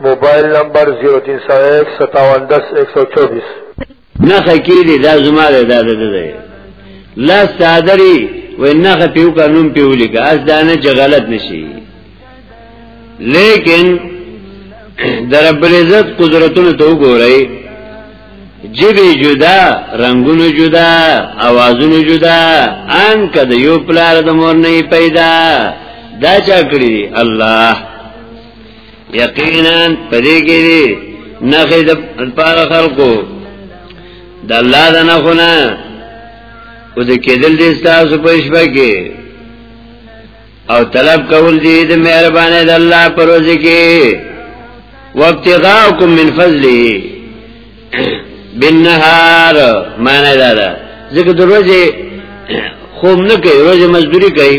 موبایل نمبر 03015710124 نه خکیری دا زما ده دا ده ده لاس تادری و نه خپیو قانون پیولی که از دانه چې غلط نشي لیکن در رب العزت قدرتونو ته وګورئ جبی جدا رنگونو جدا اوازونو جدا ان کده یو پلار د مور نه پیدا دا چا کړی الله یقینا پدې کې دي نه خې د پاره خلقو د الله د نه خونه او د کېدل دې تاسو په شپه کې او طلب کول دي د مهرباني د الله پر ورځ کې وابتغاءکم من فضله بالنهار معنی دا ده ځکه د ورځې خوب نه کوي ورځې مزدوري کوي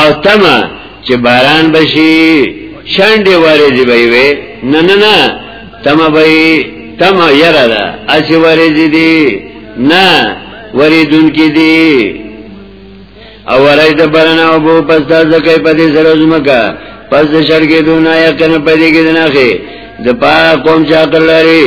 او تما چې باران بشي شانډې واره دی وي وي نه نه نه تما به تما یره ده اسی واره دی نه وریدون کې دی او ورای د برنا او بو پس دا زکای په دې سره زمکا پس د شرګې دونه یا کنه په دې کې نه خې د پا قوم چا کړلاري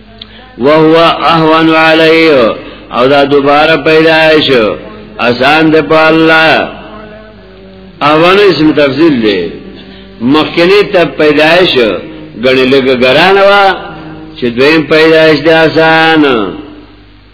وهو اهون علیه او دا دوباره پیدایش آسان ده په الله اهون اسم تفضیل ده مخکنی ته پیدایش غنی لګ ګران وا چې دویم پیدایش ده آسان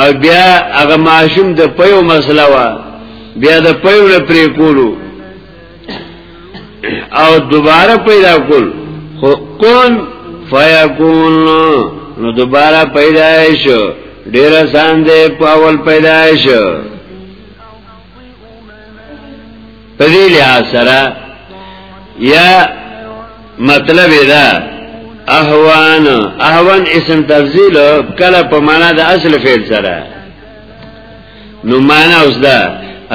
او بیا هغه ماشوم د پيو مسله وا بیا د پيو نه پرې کولو او دوباره پیدا کول خو کون فیکون نو دوباره پیدا شو ډیر آسان دی په اول پیدا شو په دې لحاظ سره یا مطلب دا احوان احوان اسم تفضیل کله په معنا د اصل فعل سره نو معنا اوس دا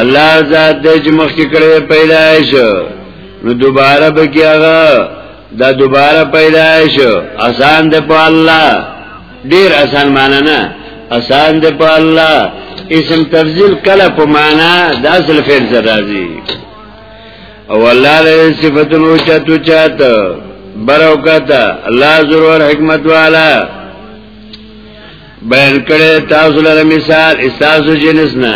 الله ذات د مخکې کړې پیدایش نو دوباره به کیږي دا دوباره پیدا شو آسان ده په الله ډیر آسان معنا نه آسان ده په الله اسم تفضیل کله په معنا د اصل فعل سره راځي او الله له صفاتونو چاتو چات برو کتا الله ضرور حکمت والا بیان کړي تاسو لپاره مثال استاسو جنس نه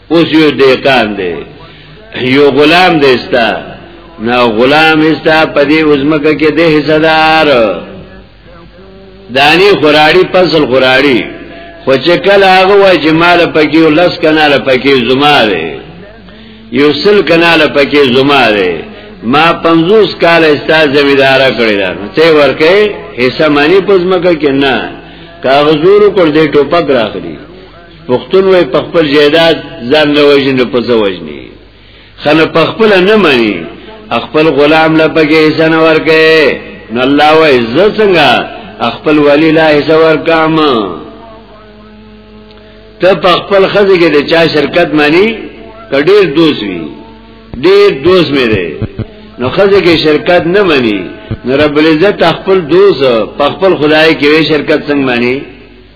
اوس یو دیکان دی یو غلام دی ستا نو غلام ستا په دې عظمکه کې دی حصدار دانی خوراړي فصل خوراړي خو چې کله هغه وای چې مال پکې لس کناله پکې زما دی یو سل کناله پکې زما دی ما 50 کال استا زمیدار کړی دا ته ورکه حصہ مانی پزمکه کې نه کاغذورو کړ دې ټوپک راخلی پښتون وای په خپل جیداد ځان نه وژني په ځو وژني خنه په خپل نه مانی خپل غلام له پګې حسن ورکه نو الله وای ز څنګه خپل ولی لا حسن ورکام ته په خپل خزه کې د چا شرکت مانی کډیر دوست وی ډیر دوست مې دی نو خزه کې شرکت نه مانی نو رب العزت خپل دوست په خپل خدای کې شرکت څنګه مانی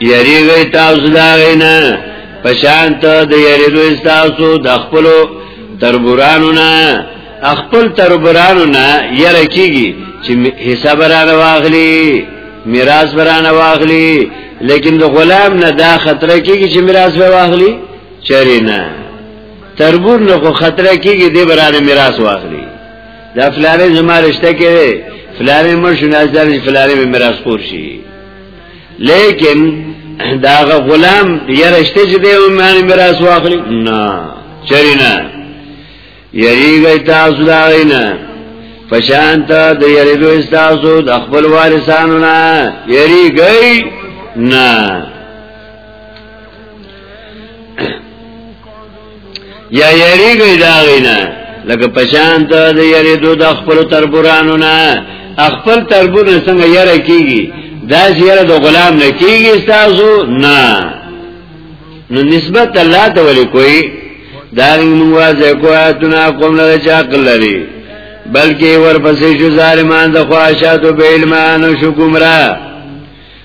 یریږي تاسو دا غینا پشانت د یریدو تاسو د خپل تربورانو نه خپل تربورانو نه یره کیږي چې حساب را واغلی میراث برانه واغلی لیکن د غلام نه دا خطر کیږي چې میراث به واغلی چری نه تربور نه خو خطر کیږي د برانه میراث واغلی دا فلاره زما رشته کې دی فلاره مر شناس دار چې فلاره به میراث خور شي لیکن دا غلام یا رشته چې دی مې میراث واخلي نه چری نه یریږي تاسو دا نه فشانت د یریدو استاسو د خپل وارثانو نه یریږي نه یا یری گئی داغی نا لکه پشان تا دا یری دو دا اخپل تربورانو نا اخپل تربور نسنگ یره کیگی دا سی یره دو غلام نکیگی استازو نا نو نسبت اللہ تا ولی کوئی دارنگ منگوازه کوئی اتنا قوم لده چا قل لری بلکې ورپسې شو ظالمان د خواهشاتو به علمان او شو ګمرا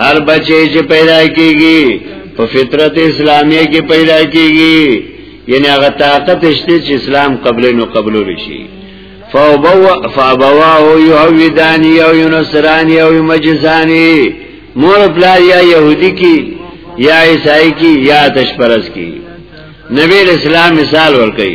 هر بچی چې پیدا کیږي په فطرت اسلامیه کې پیدا کیږي یعنی هغه طاقت شته چې اسلام قبل نو قبول شي فابوا فابوا او يهوداني او ينصراني او مجساني مور بلا یا يهودي کی یا عیسائی کی یا تشپرس کی نبی اسلام مثال ورکړي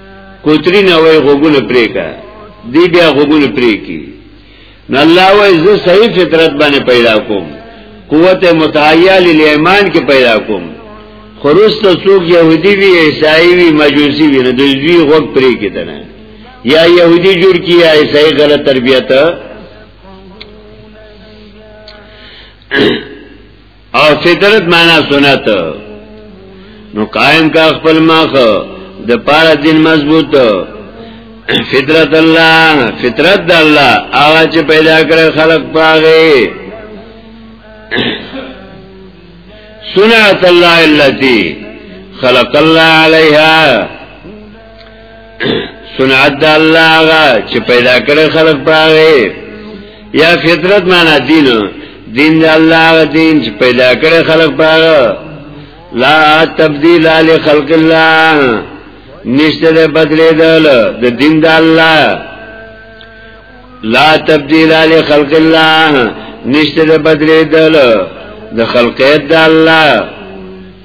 کوتری نه وای غوګونه پریکا دی بیا غوګونه پریکی نو الله وای زه صحیح فطرت باندې پیدا کوم قوت متعیه للایمان کې پیدا کوم خروس ته څوک يهودي وي عیسائی وي مجوسی وي نه دوی غوږ پرې کېدنه یا يهودي جوړ کی یا عیسائی غلط تربیته او فطرت معنا سنت نو قائم کا خپل مخ د پاره دین مضبوط فطرت الله فطرت د الله هغه چې پیدا کړ خلق پاغه سنت الله التي خلق الله عليها سنت د الله هغه چې پیدا کړی خلق پاغه یا فطرت معنا دین دین د الله هغه دین چې پیدا کړی خلق پاغه لا تبدیل علی خلق الله نشته د بدلیدل د دین د الله لا تبدیل علی خلق الله نشته د بدلیدل د خلقیت د الله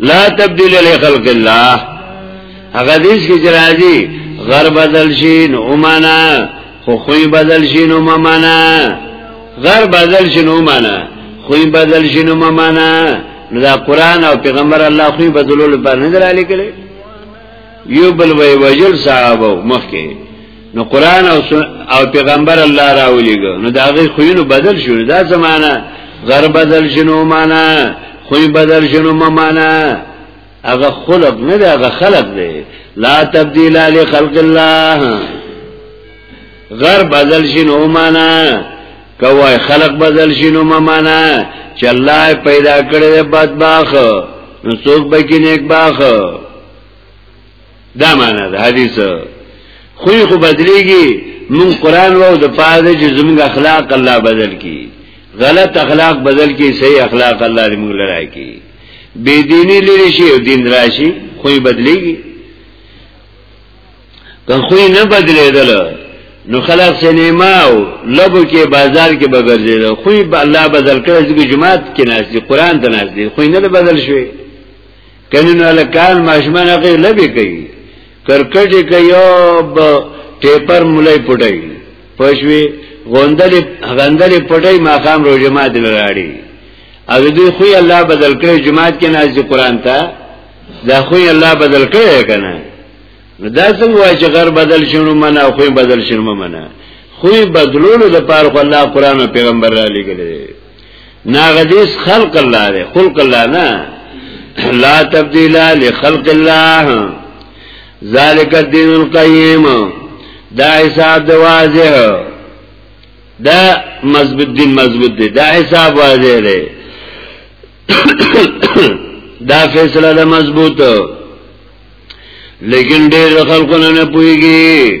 لا تبدیل لخلق الله هغه دیس کې راځي غر بدل شي نو معنا خو خوې بدل شي نو معنا غر بدل شي نو معنا خوې بدل شي نو معنا دا قران او پیغمبر الله خوې بدلول پر نه درالي کړي یو بل وی وجل صحابه مخکې نو قران او او پیغمبر الله راولېګو نو دا غي خوینو بدل شو دا زمانہ غر بدل شنو معنا خوې بدل شنو معنا هغه خلق نه دا هغه خلق دی لا تبديل لخلق الله غر بدل شنو معنا کوای خلق بدل شنو معنا چې الله پیدا کړی بدباخ نو څوک به کې نیک باخ دا معنا ده حدیث خو خو بدلیږي مون قران وو د پاره چې زموږ اخلاق الله بدل کی غلط اخلاق بدل کی صحیح اخلاق الله دې موږ لرای کی بی دینی لری شي او دین راشي خو بدلیږي که خو نه بدلیدل نو خلق سینما او لبو کې بازار کې بغرزیدل خو الله بدل کړ چې جماعت کې ناشې قران ته ناشې خو نه بدل شوی کنن والا کان ماشمان اقی لبی کئی کرکٹ کئی او با ٹیپر ملائی پٹائی پشوی غندل پټي ماقام رو جماعت لراړي او دوی خو الله بدل کړي جماعت کې ناز دي قران ته دا خو الله بدل کړي کنه دا څنګه وای چې غر بدل شنو منه او خو بدل شنو منه خو بدلولو د پاره خو الله قران او پیغمبر را لګلې ناغدیس خلق الله دی خلق الله نه لا تبدیل لخلق الله ذالک الدین القیم دا حساب دی واضح دا مضبوط دین مضبوط دی دا حساب واضح دی دا فیصله ده مضبوط لیکن ډیر خلکونه نه پويږي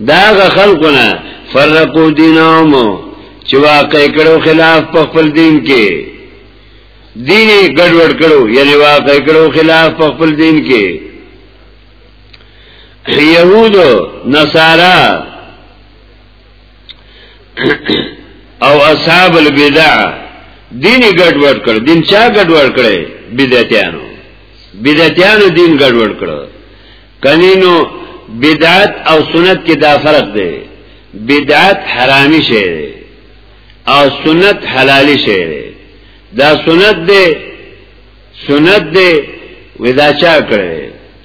داغه خلقونه فرقو دینهم چې واقع کړو خلاف په خپل دین کې دین ګډوډ کړو یعنی واقع کړو خلاف په خپل دین کې یهود نصارا او اصحاب البدع دین ګډوډ کړ دین چا ګډوډ کړي بدعتانو بدعتانو دین ګډوډ کړو کنینو بدعت او سنت کې دا فرق دی بدعت حرامي شی دی او سنت حلالي شی دی دا سنت دی سنت دی ودا چا کړی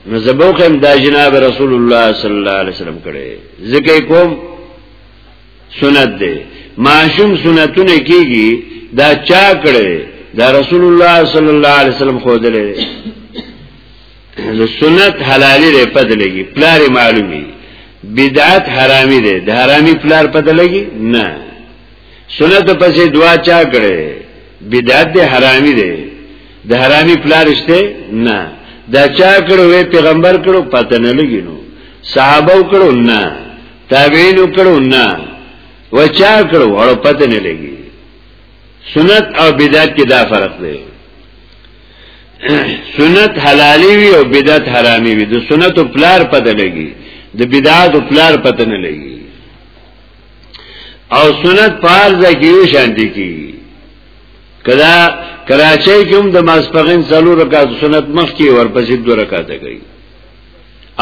نو زبوخم دا جناب رسول الله صلی الله علیه وسلم کړی ذکر کوم سنت دی معشوم سنتونه کیږي دا چا کړی دا رسول الله صلی الله علیه وسلم خو دلې نو سنت حلالي دی پد لګي پلار معلومي بدعت حرامي دی د حرامي پلار پد لګي نه سنت پسې دعا چا کړي بدعت دی حرامي دی د حرامي پلار شته نه دا چا کړو وی پیغمبر کړو پته نه لګي نو صحابه کړو نه تابعین کړو نه و چا کړو اړو پته نه لګي سنت او بدعت کې دا فرق دی سنت حلالی وی او بدعت حرامی وی د سنت او پلار پته لګي د بدعت او پلار پته نه لګي او سنت فرض کې یو شان دي کی کدا کراچۍ کې هم د ماسپغین څلور رکعات سنت مخ کې ورپسې دوه رکعات کوي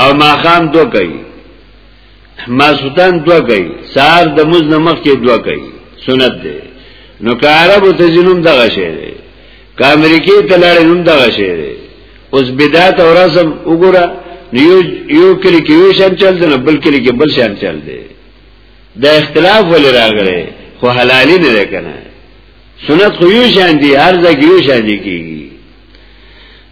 او ماقام دو کوي ماسوتان دوا کوي سار د مز نه مخ کې دوا کوي سنت دی نو که عربو ته جنوم دغه شی دی که امریکې ته لاړې نوم دغه شی دی اوس بدعت او رسم وګوره یو یو کلی کې یو شان چل دی بل کلی کې بل شان چل دی دا اختلاف ولې راغلی خو حلالي نه ده کنه سنت خو یو شان دی هر ځای کې یو شان دی کیږي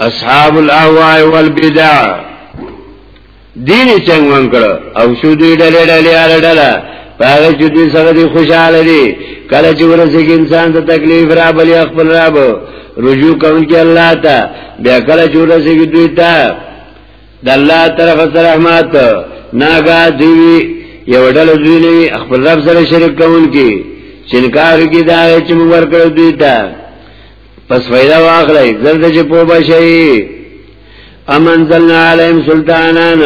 اصحاب الاهواء والبدع دین چنګ ون کړ او شو دی ډلې ډلې ار ډله پاګه چې دې سره دې خوشاله دي کله چې ورسېږي انسان ته تکلیف را بلی خپل رب رجوع کوي کې الله ته بیا کله چې ورسېږي دوی ته د الله طرف سره رحمت ناګا دی یو ډله دوی نه خپل رب سره شریک کوي کې چنکار کې دا چې موږ ورکړ دوی ته پس فیدا واخلی زرد چه پو بشئی امن ذلنا علیم سلطانان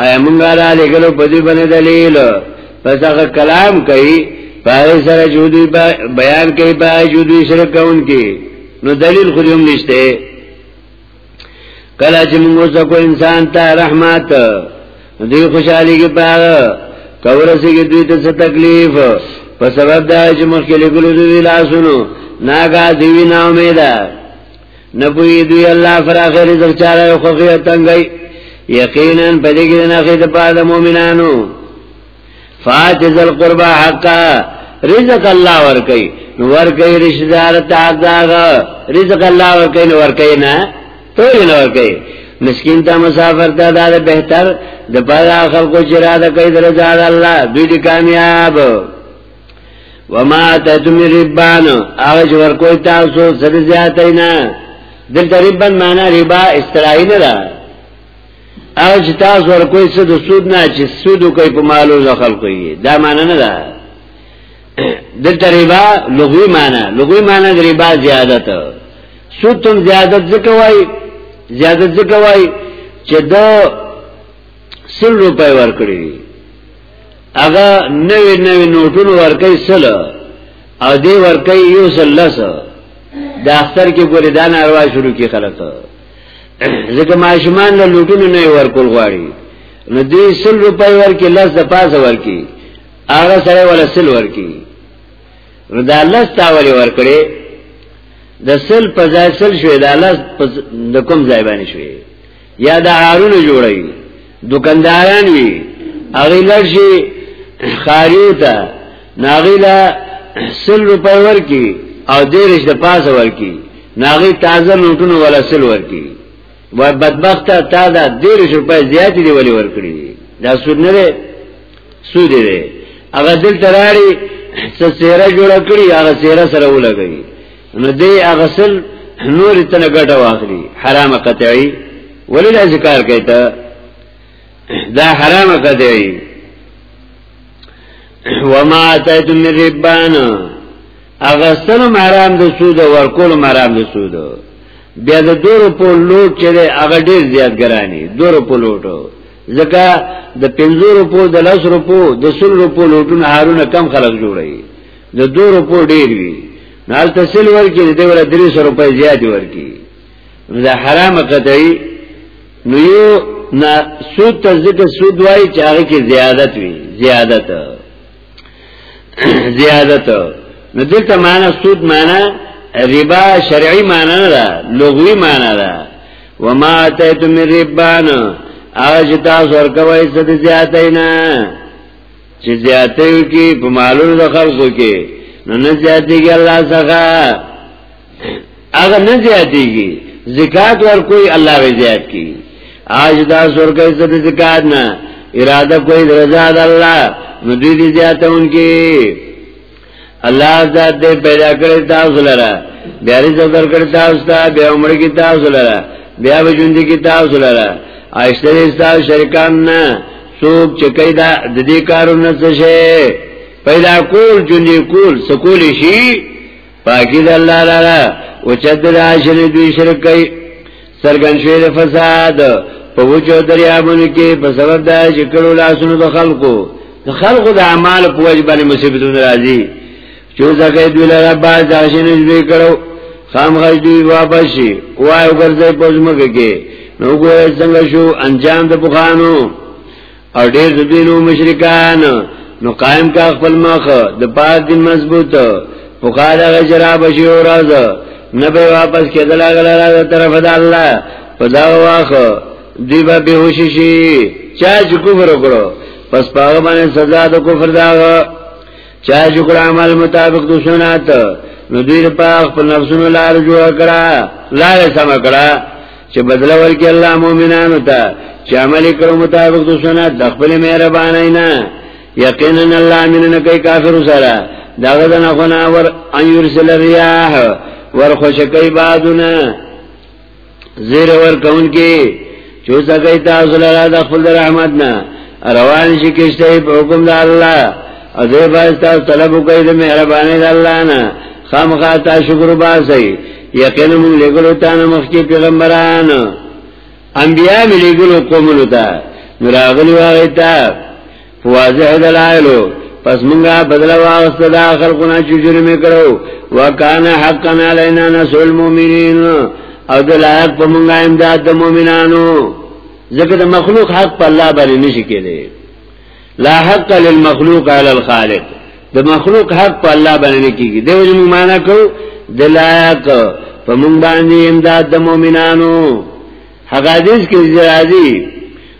ایا منگا را لگلو پدی بن دلیل پس اخ کلام کئی پاگی سر جودی بیان کئی پاگی جودی شرک کون کی نو دلیل خودی هم نشته کله چې موږ څوک انسان ته رحمت دوی خوشحالي کې پاره کورسي کې دوی ته تکلیف په سبب دا چې مخکې لګلو دوی لاسونو ناګه دوی نا امیده نه پوي دوی الله پر اخر رزق چاره خو غي تنګي یقینا پدې کې نه خې د پاره مؤمنانو فاتز القربا حقا رزق الله ورکی نو ورکی رشدار تا داغا رزق الله ورکی نو ورکی نا تو یې نو ورکی مسکین تا مسافر تا دا دا بہتر دا پادا خلقو چرا دا کئی در زاد اللہ دوی دی کامیاب وما تتمی ربانو آغش ورکوی تاسو سر زیادتینا دلتا ربان مانا ربا استرائی ندا او چې تاسو ورکوي څه د سود نه چې سود کوي په مالو ځخل کوي دا معنی نه ده د تریبا لغوی معنی لغوی معنی د ریبا زیادت سود تم زیادت ځکه وای زیادت ځکه وای چې دا سل روپۍ ورکړي هغه نوې نوې نوټونه ورکړي سل او دې ورکړي یو سل لس دا اختر کې ګورې دا ناروا شروع کی خلک ځکه ماشومان له لوټونو نه ورکول غواړي نو دې سل روپۍ ورکې لس د پاسه ورکې هغه سره ولا سل ورکې نو دا لس تاولې ورکړې د سل په ځای سل شوې دا لس د کوم ځای باندې شوې یا د هارونو جوړوي دکانداران وی هغه لږه خاریو ته ناغی لا سل روپۍ ورکی او دیرش د پاسه ورکی ناغی تازه نوټونه ولا سل ورکی و بدبخت تا دا دیرش روپۍ زیات دی ولی ورکړي دا سود نه دی سود دی هغه دل تراری څه سیره جوړ کړی هغه سیره سره ولګي نو دې اغسل نور ته نه ګټه واخلي حرام قطعي ولې دا ذکر کوي ته دا حرام قطعي وما اتیتم من ربان اغسل حرام د سود ورکول حرام د سود بیا د دور په لوټ چې هغه ډیر زیات ګرانی دور په لوټو ځکه د 50 روپو د 10 روپو د 100 روپو لوټونه هارونه کم خلک جوړي د 2 روپو ډیر وی نال تسل ورکی د دې ور 300 روپۍ زیات ورکی دا حرام قطعی نو یو نا سود ته ذکر سود وای چې هغه کې زیادت وی زیادت زیادت نو دلته معنا سود معنا ربا شرعی معنا نه ده لغوی معنا ده وما اتیتم ربان اج تاسو ورکوي څه زیاتینا چې زیاتې کې په مالونو د خلکو کې نو نه زیاتېږي الله څخه هغه نه زیاتېږي زکات ورکوي الله به زیات کی آج دا سورګي څه زکات نه اراده کوي رضا د الله نو دې زیاتونکي الله ذات دې پیدا کړی تاسو لره بیا رزق درکړی تاسو ته بیا عمر کې تاسو لره بیا وجوند کې تاسو لره عائشہ دې تاسو شرکان نه څوک چې کیدا د دې کارونه څه شي پیدا کول جونې کول سکول شي پاکی د الله لاره او چد د عاشر دوی شرک کوي سرګن شوی د فساد په وچو دریابونو کې په سبب دا چې کړو لاسونو د خلقو د خلقو د اعمال په وجه باندې مصیبتونه راځي چې ځکه دوی له رب ځاشین جوړ کړو خام غږ دوی واپس شي وای وګرځي پزمکه کې نو ګوره څنګه شو انجام د بخانو او ډیر د دوی نو مشرکان نو قائم کا خپل مخ د پاز دین مضبوط په قال غجرا بشي او راز نه به واپس کېدل غلا را طرف د الله په دا واخ دی به بهوش شي چا چې کفر وکړو پس پاغه باندې سزا د کفر دا چا چې کړه عمل مطابق د سنت نو دوی په خپل نفسونو لار جوړ کړه لار سم کړه چې بدل ورکړي الله مؤمنانو ته چې عمل کړو مطابق د سنت د خپل مهربانای نه یقینا الله مینه کوي کافر سره داغه نه خو نه ور ان یرسل الرياح ور خوشکای بادونه زیر ور کون کې چو سکه تاسو لرا د خپل رحمت نه روان شي کېشته په حکم د الله او دې باز تاسو طلب وکړئ د مهرباني د الله نه خامخا تاسو شکر باسي یقینا موږ لګلو تانه مخکې پیغمبران انبیاء ملګرو قومونو ته نراغلی واغی تا واضح دلائلو پس منگا بدلا واغست دا خلقنا چو جرم کرو وکانا حقا علینا نسو المومنین او دلائق پا منگا امداد دا مومنانو ذکر دا مخلوق حق پا اللہ بانی نشی کے دے لا حق للمخلوق علی الخالق دا مخلوق حق پا اللہ بانی نکی کی دیو جمع مانا کو دلائق پا منگا امداد دا مومنانو حق حدیث کی زرازی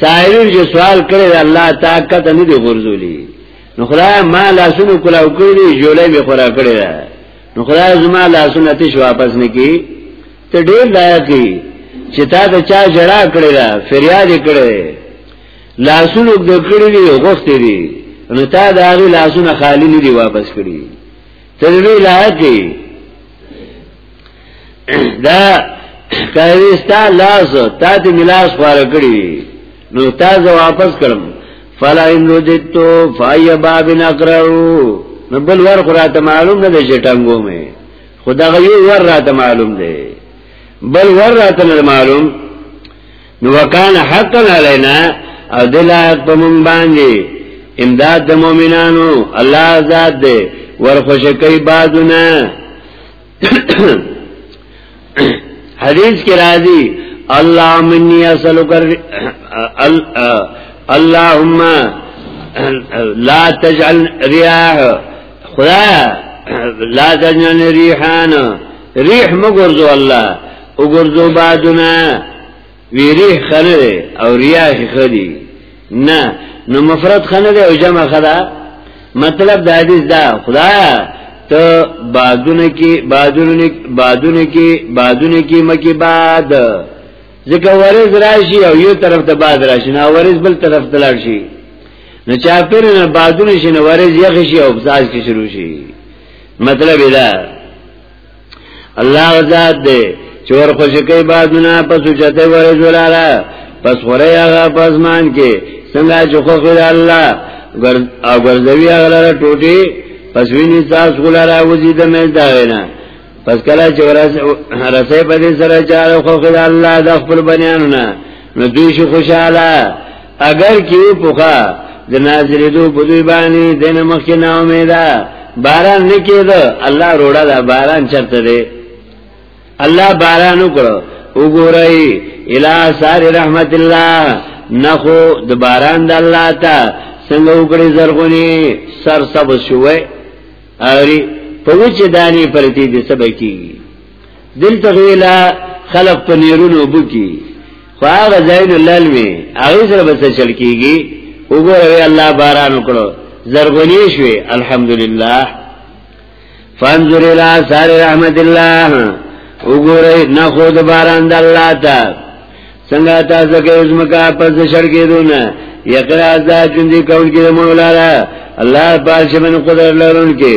سائلین چې سوال کړی دا الله تعالی کته نه دی ورزولي نو خدای ما لاسونو کلاو کړی جولې به خورا کړی نو خدای زما لاسونه تیش واپس نکی ته ډیر لایا کی چې تا ته چا جړه کړی دا فریاد کړی لاسونو د کړی دی غوښتې دی نو تا دا غي لاسونه خالی نه دی واپس کړی ته ډیر لایا کی دا کاریستا لاس تا تی ملاس خوار کری نو تا زو واپس کرم فلا ان ردتو فای باب نقررو نو بل ور خورات معلوم نده شٹنگو میں خدا غیو ور رات معلوم ده بل ور رات معلوم نو وکانه حقا علینا او دلایت په مونږ باندې امداد د مؤمنانو الله ذات دې ورخوش کوي بازونه حدیث کې راځي اللهم اني اسالک اللهم لا تجعل رياح خدا لا تجعل ريحان ريح مګورځو الله وګرځو بادونه ویری خنه او ریاح خدي نه نو مفرد خنه او جمع خدا مطلب د حدیث دا خدا ته بادونه کې بادونه بادونه کې بادونه کې مکی باد ځکه ورز راشي او یو طرف ته باد راشي نه ورز بل طرف ته لاړ شي نو چا پر نه بادونه شي نه ورز یخ شي او بزاز کې شروع شي مطلب دا الله ذات دې چور خوش کوي بادونه پس چته ورې جوړاله پس خوره هغه پزمان کې څنګه چې خو خیر الله او ګرځوي هغه لاره ټوټي پس ویني تاسو ګلاره وځي د مې دا وینا پس کله چې رسې په دې سره چاره خو خیر الله د خپل بنیانونه نو دوی شي خوشاله اگر کې پوخا د نازلې دو په دوی باندې د نمخ کې نا امیدا باران نه کېده الله روړه دا باران چرته دی الله باران وکړو وګورئ الی سار رحمت الله نخو د باران د الله ته څنګه وګړي زرغونی سر سب شوې اوري په وچ دانی پرتی دې سبکی دلته ویلا خلق په نیرونو بکی خو هغه ځای نه لالوي هغه سره به څه چل کیږي وګوره الله باران وکړو زرغونی شوي الحمدلله فانظر الى اثار رحمت الله وګوره نه خو د باران د الله ته څنګه تاسو کې زمکا پس شړ کېدونه یقرا ذات دې کول کې مولا الله پاک شمن قدرت لرونکي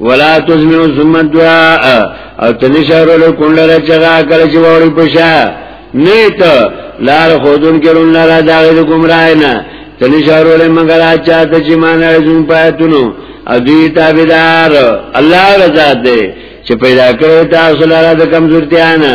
ولا تزمنو ثم الدعاء او تنشارو لو کنلره چغا کله چې وړي پشا نه ته لار خودون کرون لاره داغه ګمراه نه تنشارو له مگر اچا ته چې مان ارزون پاتونو او دوی تابعدار الله رضا ده چې پیدا کړو تاسو لاره د کمزورتیا نه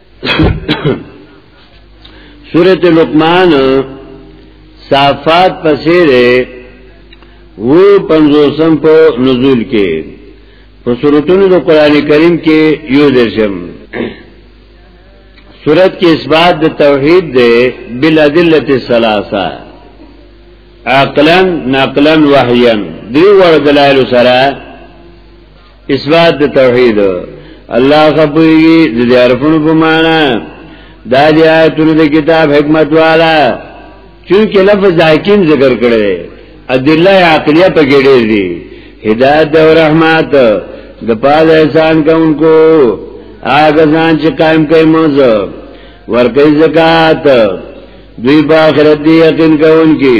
سورت لقمان صافات پسې ده وو پنځوسم په نزول کې په سورتونو د قران کریم کې یو درشم سورت کې اثبات د توحید ده بل ادله ثلاثه عقلا نقلا وحیا دی ور دلایل سره اثبات د توحید الله خپویږي د دې عرفونو په معنا دا د آیتونو د کتاب حکمت والا چونکه لفظ حکیم ذکر کړي ادله عقلیه په کې ډېر دي هدایت او رحمت د پاله احسان کوونکو هغه ځان چې قائم کوي موزه ورکې زکات دوی په آخرت دی یقین کوونکي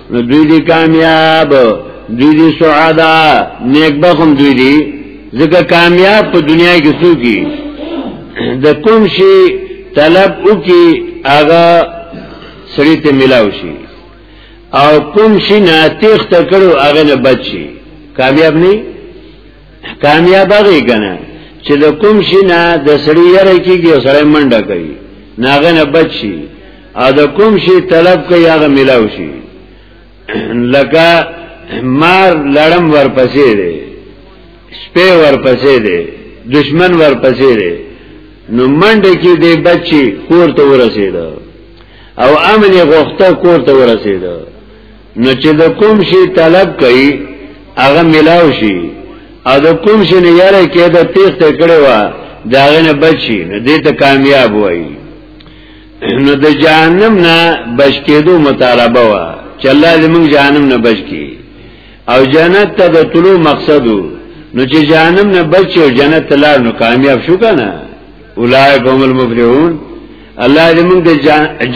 نو دوی دی کامیاب دوی دی سعادا نیک بخم دوی دی ځکه کامیاب په دنیا کې څوک دي د کوم شي طلب وکي هغه سړی ته ملاو شي او کوم شي نه تخت کړو هغه نه بچي کامیاب نه کامیاب هغه کنه چې د کوم شي نه د سړی یره کیږي او سړی منډه کوي ناغه نه بچي او د کوم شي طلب کوي هغه ملاو شي لکه مار لړم ورپسې دی سپه ورپسې دی دشمن ورپسې دی نو منډه کې دی بچي کور ته ورسېده او امن غوښته کور ته ورسېده نو چې د کوم شي طلب کوي هغه ملاو شي او د کوم شي نه یاره کې د تیخت کړي وا داغه نه بچي نو دې ته کامیاب وای نو د جهنم نه بچ کېدو مطالبه وا چې الله دې موږ جهنم نه بچ کی او جنت ته د طلوع مقصدو نو چې جهنم نه بچي او جنت ته لار نو کامیاب شو کنه اولائک هم المفلحون الله دې موږ د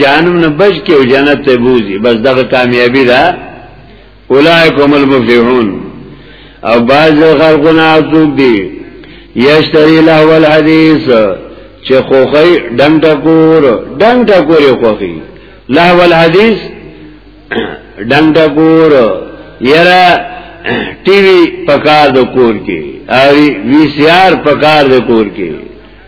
جهنم نه بچ کې او جنت ته بوزي بس دغه کامیابی ده اولائکم المفلحون او باز خلقنا څوک دي یشتری له ول حدیث چې خوخی دم ټکور دم ټکور خوخی له ول حدیث دم ټکور یرا ټي وي پکار د کور کې او وی سي ار پکار د کور کې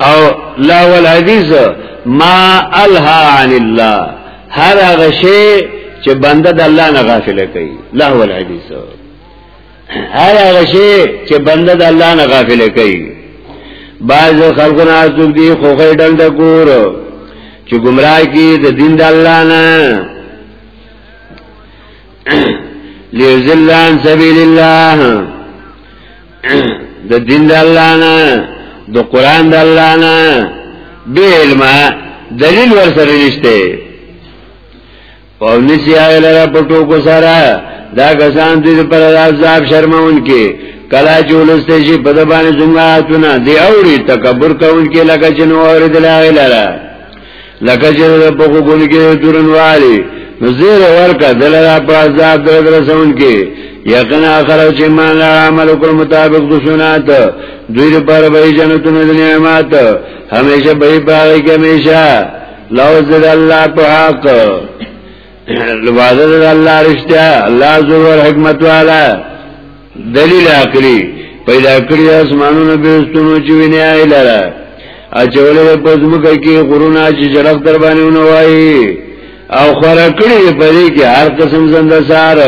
او لا والحدیث ما الها عن الله هر هغه شی چې بنده د الله نه غافل کوي لا والحدیث هر هغه شی چې بنده د الله نه غافل کوي بعض خلکونه څوک دي خوخه ډنګ د کور چې گمراه کی د دین د الله نه لیذلان سبیل الله د دین د الله نه د قران د الله نه به علم دلیل ورسره نشته او نسی آئیل را پټو کو سارا دا کسان دید پر عذاب شرمون کی کلا چولسته شي په دبانې څنګه اتونه دی اوري تکبر کوونکې لکه چې نو اورېدل آئیل را لکه چې د بوګو ګونی کې دورنوالي نو زیر ورکا دلرا په عذاب د درسون کې یقینا اخر چې مان له عمل کول مطابق د سنت دوی پر به جنتونه د نعمت همیشه به پاره کې همیشه لو زد الله په حق لوازد الله رشتیا الله زور حکمت والا دلیل عقلی پیدا کړی اسمانونو بیرستونو چې ویني آی لره اچولې په ځمکه کې غرونه چې جړق در باندې ونه وایي او خورا کړی په دې کې هر قسم زنده سار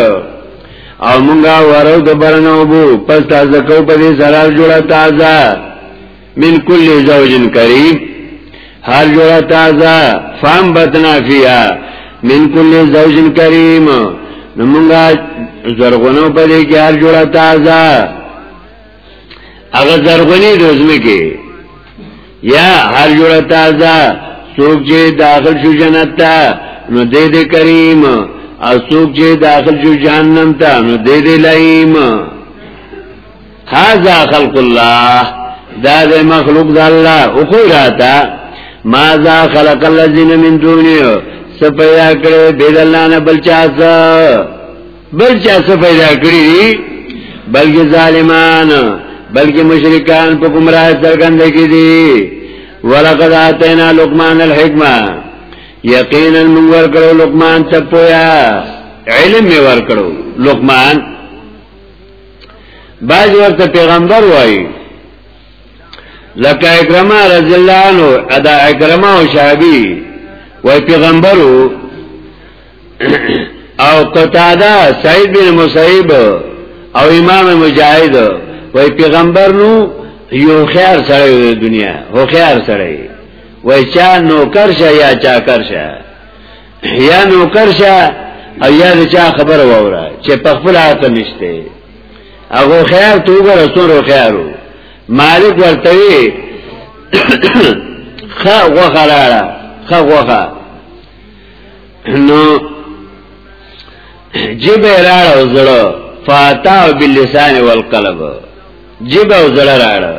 او مونږه ورو د برنو بو پس تازه کو په دې سره جوړه تازه من کل زوج کریم هر جوړه تازه فام بتنا فیها من کل زوج کریم نو مونږه زرغونو په دې کې هر جوړه تازه هغه زرغونی روزمه کې یا هر جوړه تازه څوک چې داخل شو جنت ته نو دې دې کریم او څوک چې داخل شو جهنم ته نو دې دې لئیم هذا خلق الله دا د مخلوق د الله او خو راته ما ذا خلق الذين من دونه سپیدا کړي بيد الله نه بل چا څه بل چا سپیدا کړي بلکې ظالمان بلکې مشرکان په گمراه سرګند کې دي ولقد اتینا لقمان الحکمه یقینا من ورکړو لقمان ته پویا علم می ورکړو لقمان باج ورته پیغمبر وایي لکه اکرمه رضی الله عنه ادا اکرمه او شعبی وای پیغمبرو او قتاده سعید بن مسیب او امام مجاهد وای پیغمبر نو یو خیر سره د دنیا هو خیر سره وای چا نو کرشه یا چا کرشه یا نوکر شه او یا د چا خبر ووره چې په خپل حق نشته هغه خیر تو وګوره سره خیرو مالک ورته وی خا غوخه راړه خا غوخه نو جیب راړه زړه فاتا باللسان والقلب جیب او زړه راړه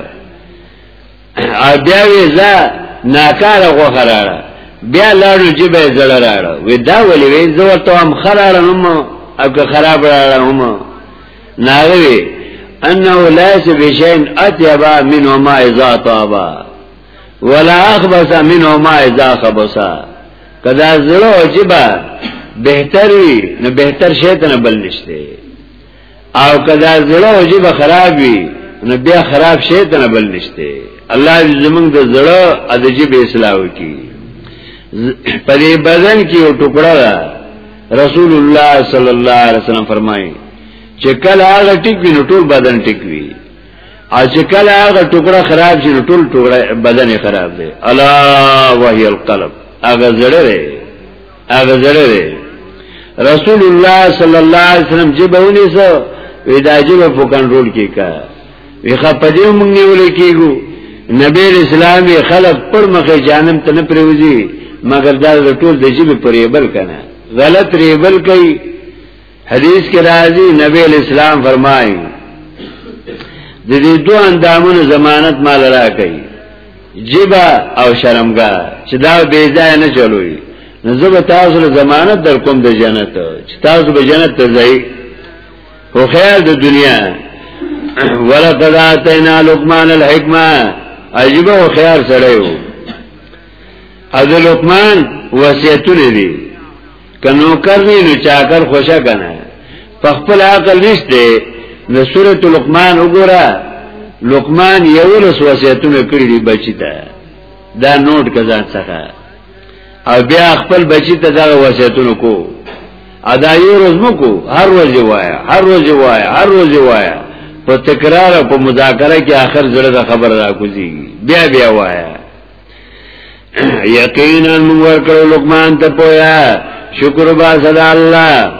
او بیا وی زه ناکاره غوخه راړه بیا لاړو جبه زړه راړه وی دا ولی وی زه ورته هم خراړه هم او که خراب راړه هم ناغوی انه لیس بشین اتیبا منو ما ازا طابا ولا اخبسا منو ما ازا خبسا کدا زړه جبه بهتر وی نو بهتر شیطان بل نشته او کدا زړه او جيب خراب وي نو بیا خراب شي ته نه بل نشته الله زمونږ د زړه او د جيب اصلاح وکي په دې بدن کې یو ټوکړه ده رسول الله صلی الله علیه وسلم فرمایي چې کله هغه ټیک وي نو ټول بدن ټیک وي او چې کله هغه ټوکړه خراب شي نو ټول ټوکړه بدن خراب دی الا وهي القلب هغه زړه هغه زړه دی رسول الله صلی الله علیه وسلم چې بهونه سو وی دا جبه په کنټرول کې کا وی خپدې مونږ نیولې کېګو نبی اسلام خلق پر مخه جانم ته نه پریوزي مگر دا ټول د جبه پرېبل کنه غلط ریبل کوي حدیث کې راځي نبی اسلام فرمایي د دې دوه اندامونو ضمانت مال راکړي جبا او شرمګا چې دا بې ځای نه چلوي نو زه به تاسو له ضمانت در کوم د جنت چې تاسو به جنت ته ځئ خو خیر د دنیا ولقد اتینا لقمان الحکمه عجیب او خیر سره یو از لقمان وصیتونه دي که نوکر وی نو چاکر خوشا کنه په خپل عقل نشته نو سوره لقمان وګوره لقمان یو لس وصیتونه کړی دی بچی ته دا نوٹ کزان څخه او بیا خپل بچی ته دا وصیتونه کو ادا یو روز مکو هر روز وایا هر روز وایا هر روز وایا په تکرار او په مذاکره کې آخر زړه خبر را کوزي بیا بیا وایا یقینا موږ ورکړو لقمان ته پویا شکر با صدا الله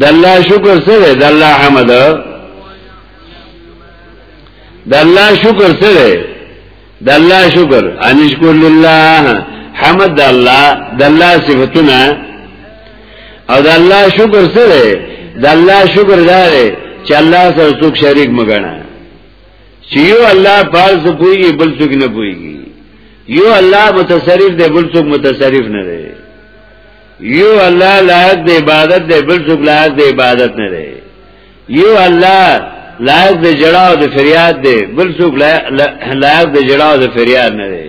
د الله شکر سره د الله حمد د الله شکر سره د الله شکر انشکر لله حمد د الله د الله صفاتونه او د الله شکر سره د الله شکر داره چې الله سره څوک شریک مګنه چې یو الله پارس پویږي بل څوک نه پویږي یو الله متصرف دی بل څوک متصرف نه دی یو الله لایق دی عبادت دی بل څوک لایق دی عبادت نه دی یو الله لایق دی جړاو د فریاد دی بل څوک لایق دی جړاو د فریاد نه دی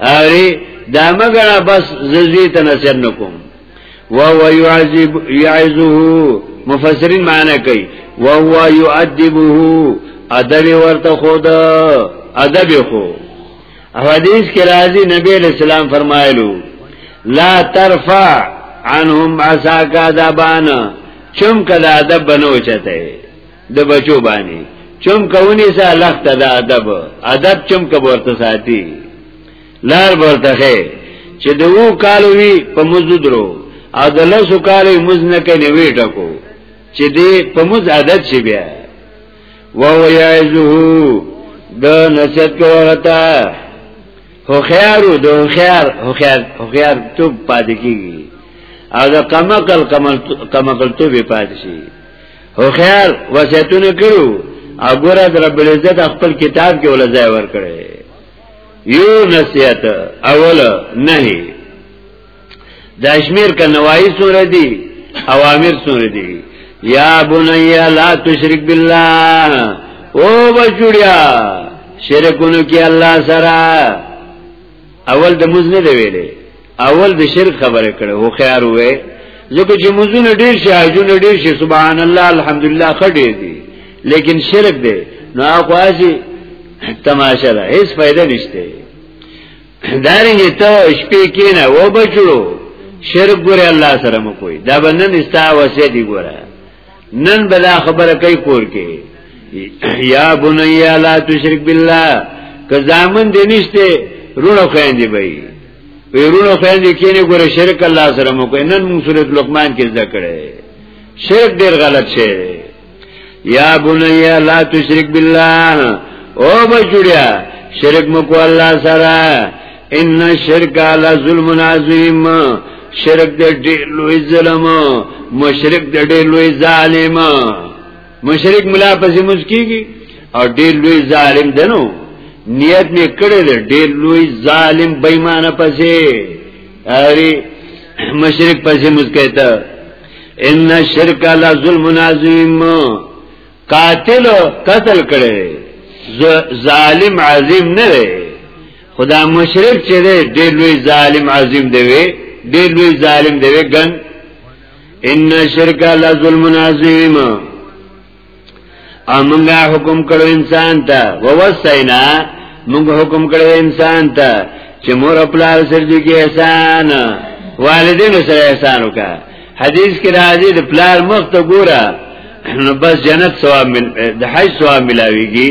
اری دا مگر بس زوی ته نصیحت نکوم و هو يعذب يعذه مفسرین معنی کوي و هو يؤدبه ادب ورته خود ادب خو حدیث کې راځي نبی اسلام فرمایلو لا ترفع عنهم عساك ادبانا چم کدا ادب بنو چته د بچو باندې چم کونی سا لخت دا ادب ادب چم کبورته ساتي لار ورته خې چې د وو کالو وی په مزدرو او د لاسو کالو مز نه کني وی ټکو چې دې په مز عادت شي بیا وهو يعزه د نصیحت کوتا هو خيارو د خيار هو خيار هو خيار تو پاتې کیږي او د کمکل کمکل تو به پاتې شي هو خیر وصیتونه کړو او ګوره در رب العزت خپل کتاب کې ول ځای ور کړی یو نصیحت اول نه د اشمیر کا نواهی سره دی اوامر سره دی یا بنیا لا تشرک بالله او بچوړیا شرکونو کې الله سره اول د مزنه دی ویلې اول د شرک خبره کړه هو خيار وې ځکه چې مزونه ډیر شي اجونه ډیر شي سبحان الله الحمدلله خډې دي لیکن شرک دی نو اخواسي تماشا ده هیڅ فائدہ نشته دارنګ ته شپې کینه و بچو شرک ګره الله سره مو کوي دا بنن استا وسه دی ګره نن بلا خبره کوي کور کې یا بنیا لا تشرک بالله که زامن دې نشته رونو خويندې به وي رونو خويندې کینې ګوره شرک الله سره مو کوي نن موږ سورۃ لقمان کې ذکر کړي شرک ډیر غلط شی یا بنیا لا تشرک بالله او بچړیا شرک مکو الله سره ان شرک علی ظلم عظیم شرک دې ډېر لوی ظلم مشرک دې ډېر لوی ظالم مشرک ملا پسې مسکیږي او ډېر لوی ظالم دنو نیت می کړی دې ډېر لوی ظالم بېمانه پسې اری مشرک پسې مسکیته ان شرک علی ظلم عظیم قاتل قتل کړي ظالم عظیم نه خدا مشرک چې دی ډېر لوی ظالم عظیم دی وی ډېر لوی ظالم دی وی ګن ان شرک لا ظلم عظیم امنګه حکم کړو انسان ته ووسینا موږ حکم کړو انسان ته چې مور خپل سر دې کې احسان والدین سره احسان وکړه حدیث کې راځي د پلار مخ ته ګوره نو بس جنت ثواب من د حج ثواب ملاويږي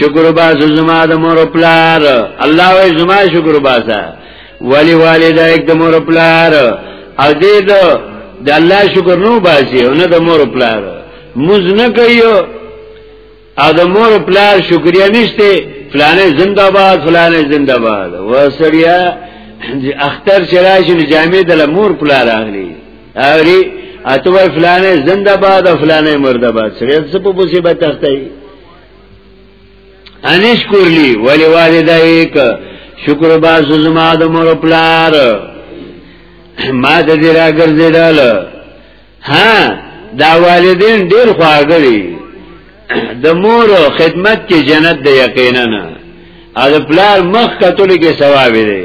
شکر باز زما د مور پلار الله وای زما شکر بازا ولی والدایک د مور پلار او دې د د الله شکر نو باسي او نه د مور پلار موز نه کوي او د مور پلار شکریا نشته فلانه زنده باد فلانه زنده باد وسړیا اختر شراشن جامع د مور پلار اغلی اوری اته وای فلانه زنده باد او فلانه مرده باد سره څه په بوسي به تختای انش کورلی ولی والدای ک شکر با زما د مور پلار ما د دې راګرځیدل ها دا والدین ډیر خواږی د مور خدمت کې جنت د یقینا نه او د پلار مخ کتل کې ثواب دی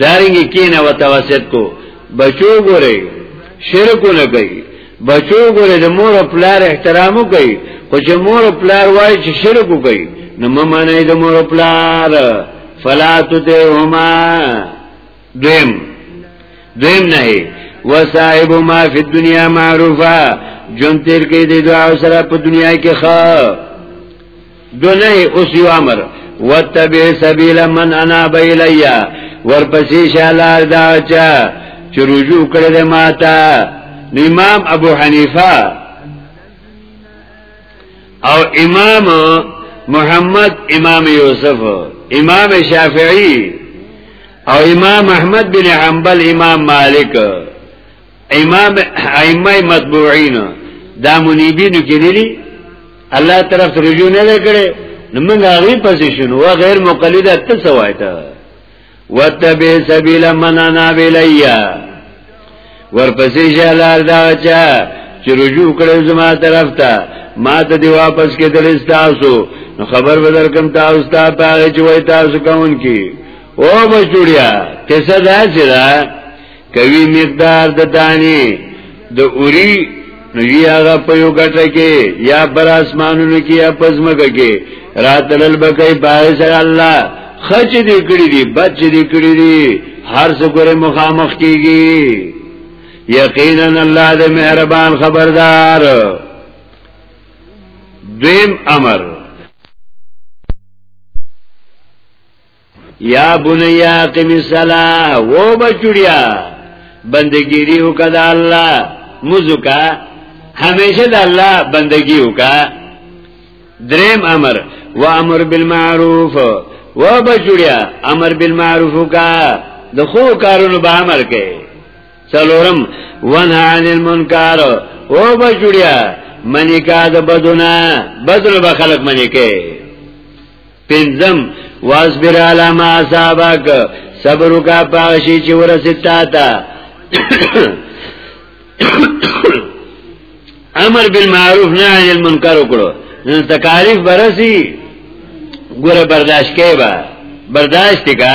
دارنګ کینه وتوسط کو بچو ګوري شرک نه کوي بچو ګوري د مور او پلار احترام کوي خو چې مور او پلار وایي چې شرک کوي نو ممنه د مور او پلار فلا تطعهما دیم دیم نه و صاحب ما فی الدنیا معروفه جون تیر کې د دعا سره په دنیا کې ښه دو نهی اوس یو امر وتبع سبیل من انا بیلیا ورپسې شالار دا چا چې رجوع کړل ماته امام ابو حنیفه او امام محمد امام یوسف امام شافعی او امام احمد بن حنبل امام مالک امام ائمه مطبوعین دا منیبینو کې دي الله طرف ته رجوع نه لګړي نو موږ هغه پسې شنو او غیر مقلد ته سوایته وتبع سبیل من انا بلیا ورپسې جلال دا چا چې رجوع کړو زما طرف ته ما ته دی واپس کېدل تاسو نو خبر بدر کم تاسو ته پاره چې وای تاسو کون کی او بچوړیا کیسه دا چې دا کوي مقدار د دانی د اوری نو وی هغه په یو ګټه کې یا بر اسمانونو کې یا پزمکه کې راتلل بکای پای سره الله خچ دې کړی دي بچ دې کړی دي هر څه ګره مخامخ کیږي یقینا الله دې مهربان خبردار دویم امر یا بنیا قم الصلاه و بچړیا بندګیری وکړه الله مزکا همیشه د الله بندگی وکا دریم امر و امر بالمعروف و بجوړیا امر بالمعروف وکا د خو کارونو به امر کوي څلورم ونه عن المنکر و بجوړیا منی کا د بدونه بدل به خلق منی کوي پنځم واصبر علی ما اصابک صبر کا پاشی چې ورستا تا امر بالمعروف نهی عن المنکر وکړو نو تکالیف برسی ګوره برداشت کیبا برداشت کا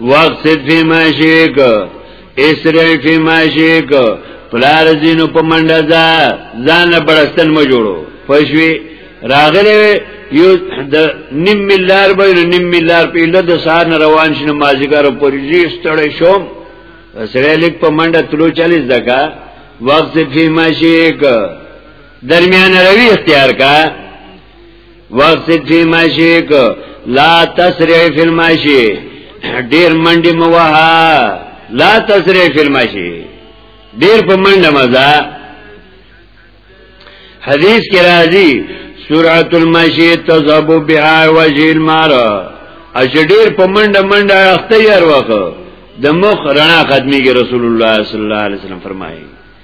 وقت فی ماشیک اسرائیل فی ماشیک پلار زینو په منډه ځا ځان له بړستن مو جوړو پښوی راغلی یو د نیم ملار به نیم ملار په له د سار نه روان شنه مازیګر پرځی ستړی شوم سره لیک په منډه تلو 40 دقیقه وقت فی ماشیک درمیان روی اختیار کا وقت چې ماشي کو لا تسرع فی الماشي ډیر منډي موها لا تسرع فی الماشي ډیر په منډه مزه حدیث کې راځي سرعت المشی تذهب بها وجه المار اش ډیر په منډه منډه اخته یار وخه د مخ رڼا ختمي کې رسول الله صلی الله علیه وسلم فرمایي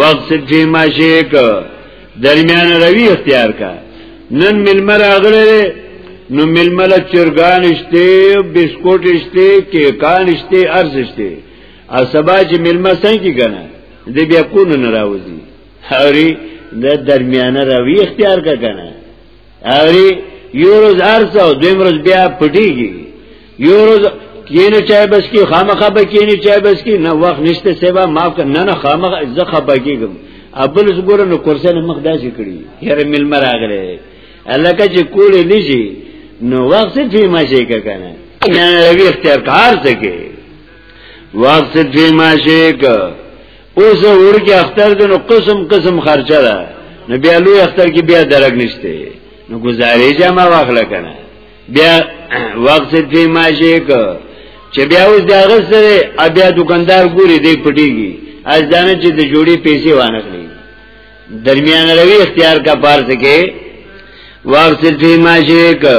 وقت چې ما شیک درمیان روی اختیار کا نن ملمر اغله نو ململ چرګان شته بسکوټ شته کیکان شته ارز شته ا سبا چې ملما څنګه کنه د بیا کو نه راوځي هوري د درمیانه روی اختیار کا کنه اوری یو روز ارسو دویم روز بیا پټیږي یو روز کینه چای بس کی خامخه به کینه چای بس کی نه وخت نشته سبا معاف کړه نه نه خامخه زه خپه کیږم ابل زګور نو کورسه نه مخ داسې کړی یاره مل مراغله الکه چې کولې نشي نو وخت څه فیما شي کنه نه لوي اختیار کار څه کې وخت څه فیما شي که اوس ورګي اختر د نو قسم قسم خرچه ده نو بیا لوی اختر کې بیا درک نشته نو گزارې جمع واخله کنه بیا وخت دې ماشه کو چې بیا اوس دا غسره بیا دکاندار ګوري دې پټيږي از دانه چې د جوړي پیسې وانه کړی درمیان روی اختیار کا پارس کې وخت دې ماشه کو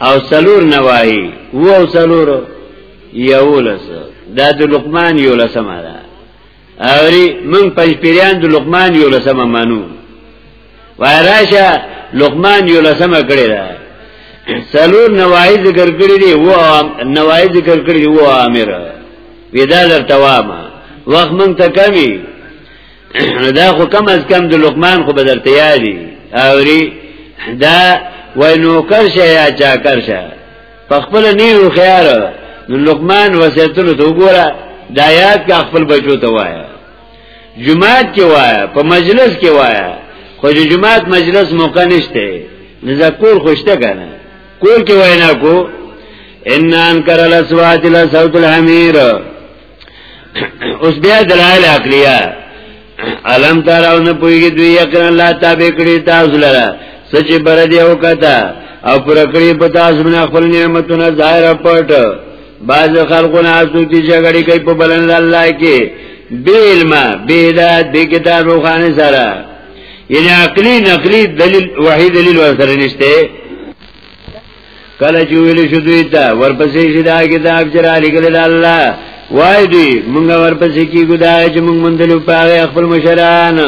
او سلور نواهی و او سلور یولس دا د لقمان یولسم ده اوری من پنج پیریان د لقمان یولسم مانو وای راشه لقمان یولسم کړی ده سلور نواهی ذکر کړی دی و نواهی ذکر کړی دی و امر ودا در توامه وخت من ته کمی نو دا خو کم از کم د لقمان خو بدل تیاری اوری دا وای نو کرشه یا چا کرشه په خپل نیو خيار نو لقمان وصیتونو ته وګوره دا یاد کا خپل بچو ته وایا جمعات کې وایا په مجلس کې وایا خو د جمعات مجلس موقع نشته نذکر خوشته کنه کور کې وینا کو ان انکر الاسوات لصوت الحمیر اوس بیا دلائل عقلیه علم تاراو نه پویږي دوی یقینا الله تابع کړی تاسو لره سچ بر دی او کته او پر کړی په تاسو باندې خپل نعمتونه ظاهر پټ بعض خلقونه اسو کی جګړې کوي په بلند الله کې بی علم بی دا د کتاب روخانه سره یعنی عقلی نقلی دلیل وحی دلیل ور سره نشته کله چې ویل شو دوی ته ورپسې شي دا کتاب چې را لګل د الله وای دی مونږ ورپسې کیږو دا چې مونږ مندلو پاره خپل مشران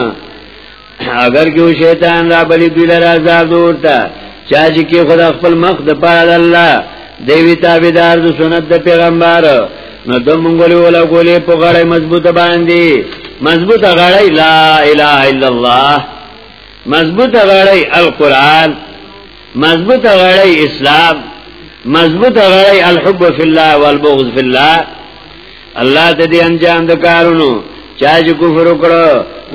اگر کې شیطان را بلی دوی لر آزاد ورته چا چې کې خدا خپل مخ د پاره د الله دیوی تابعدار د سنت د پیغمبر نو د مونږ له ولا ګولې په غړې مضبوطه باندې مضبوطه غړې لا اله الا الله مضبوطه غړې القرآن مضبوط غړی اسلام مضبوط غړی الحب فی الله والبغض فی الله الله ته دې انجام د کارونو چا چې کفر وکړو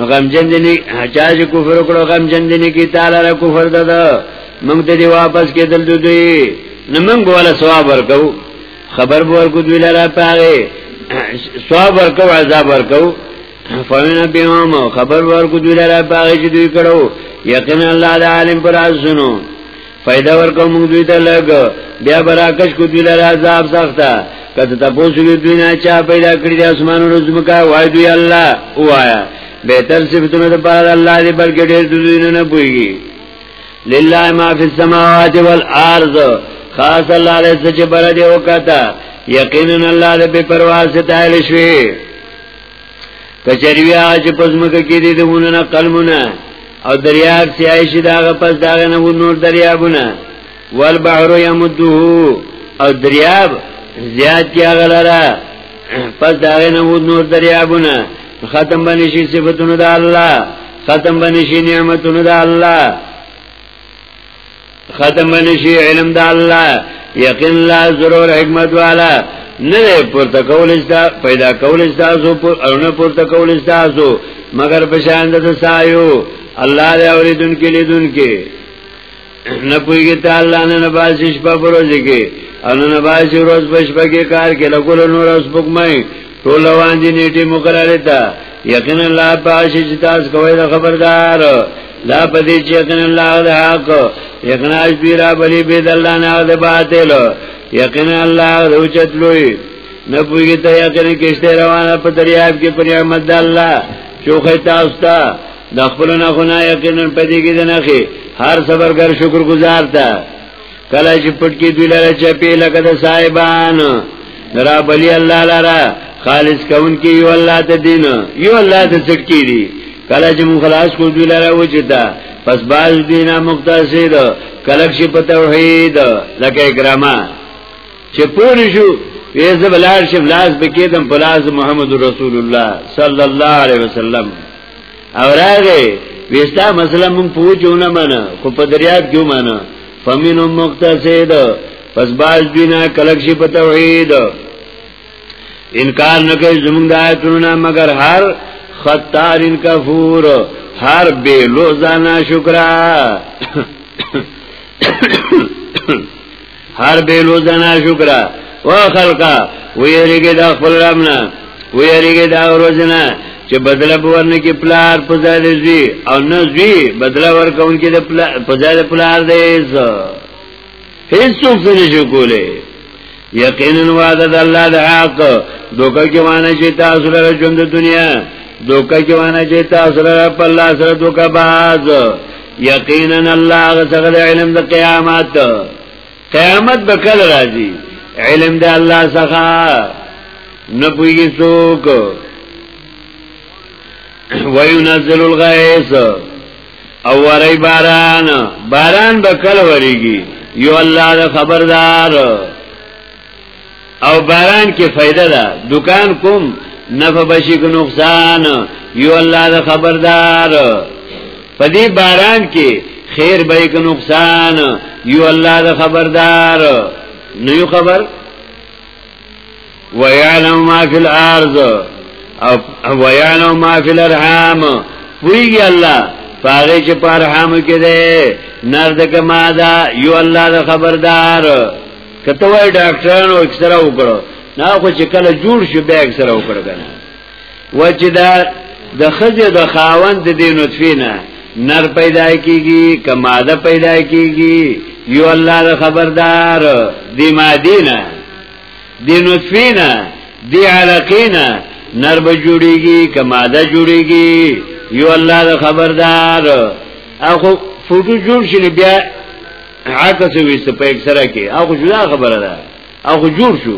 غم جن دي چا چې کفر وکړو غم جن دي کی تعالی را کفر دده موږ ته دی واپس کېدل دوی نو موږ ولا ثواب ورکو خبر ورکو دوی لاره پاره ثواب ورکو عذاب ورکو فمن بهم خبر ورکو دوی لرا باغی چی دوی کڑو یقین اللہ دا عالم پر آسنو فائدہ ورکو مونگ دوی تا لگ بیا براکش کو دوی لرا عذاب سختا کتا تپوسو بی دوی نا چا پیدا کری دی اسمان و رزمکا وای دوی اللہ اوایا بہتر صفتونو دا پارد اللہ دی بلکہ دیر دوی نو نبویگی للہ ما فی السماوات والارض خاص اللہ لے سچ برد اوکتا یقینا اللہ دے بے پرواز سے تائل شوی کچریویا چې پزمکه کې دي دونه نه قلمونه او دریاب چې عائشې داغه پس داغه نه نور دریابونه والبحر يمده او دریاب زیات کیا غلرا پس داغه نه نور دریابونه ختم باندې شي صفاتونه د الله ختم باندې شي نعمتونه د الله ختم نشي علم د الله یقین لا ضرور حکمت والا نه پورته کول استا پیدا کول استا سو او نه پورته کول استا سو مگر بشان د سایو الله دې اوریدون کې لیدون کې نه پویږي ته الله نه نباسش په پروز کې ان نباش روز بش بګه کار کې لګول نور اس بګمای ټول روان دي نیټه مقرره ده یقینا الله پاش چې تاسو کوی دا خبردار لا پدې چې یقینا الله د حق یقینا شبیرا بلی بيد الله نه د باطل یقینا الله روچت لوی نه پوهیږي ته یقینا کشته روانه په دریاب کې پر رحمت د الله چوخه تاسو ته د خپل نه غنا یقینا پدې کې نه خي هر صبرګر شکر گزار ته کله چې پټ کې دوی لاره چپی لکه د صاحبان را بلی الله لاره خالص کون کې یو الله ته دین یو الله ته څټ کې دي کله چې مون خلاص کو دوی لاره وچتا پس باز دینا مقتصد کلک شي په توحید لکه اکرامه چې پوری شو ویزه بلار شي بلاس بکیدم پلاس محمد رسول الله صلی الله علیه وسلم او راغه وستا مسله مون پوجونه منه خو په دریاب کې منه فمنهم مقتصد پس باز دینا کلک شي په توحید انکار نه کوي زمونږ د آیتونو مگر هر خطار کفور هر بے لوزانا شکرہ هر بیلو زنا شکرا و خلقا ویریگی دا خپل ربنا ویریگی دا روزنا چې بدله ورنه کې پلار په ځای دی او نه زی بدله ورکون کې د په ځای پلار دی زه هیڅ څوک څه نشو کولای یقینا وعده د الله د حق دوکه کې وانه چې تاسو لپاره ژوند دنیا دوکه کې وانه چې تاسو لپاره په الله سره دوکه باز یقینا الله غزغل علم د قیامت قیامت به کله راځي علم د الله څخه نه پويږي څوک وينزل الغيث او ورای باران باران به کله وريږي یو الله د خبردار او باران کې فائدہ ده دکان کوم نفع بشي کو نقصان یو الله دا خبردار پدې باران کې خیر به کو نقصان یو الله دا خبردار نو یو خبر ويعلم ما في الارض او ويعلم ما في الارحام ویږي الله پاره چې پاره هم کې ده نرد کما ده یو الله دا خبردار کته وای ډاکټرانو اکثره وکړو نه خو چې کله جوړ شو بیا اکثره وکړو کنه و چې دا د خځه د خاوند د نطفه نه نر پیدا کیږي کماده پیدا کیږي یو الله د خبردار دی مادینا دی نطفینا دی علقینا نر به جوړیږي کماده جوړیږي یو الله د خبردار اخو فوټو جوړ شي بیا عکس ویسته په اکسره کې او جدا خبره ده او جوړ شو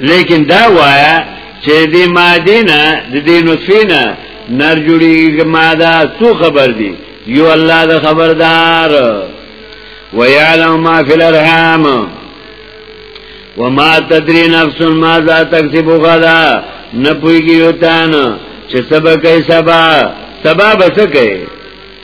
لیکن دا وایا چې دې ماده نه د دې نطفه نه نر جوړیږي ماده څو خبر دي یو الله د خبردار ويعلم ما في الارحام وما تدري نفس ماذا تكسب غدا نه پويږي یو تان چې سبا کوي سبا سبا بس کوي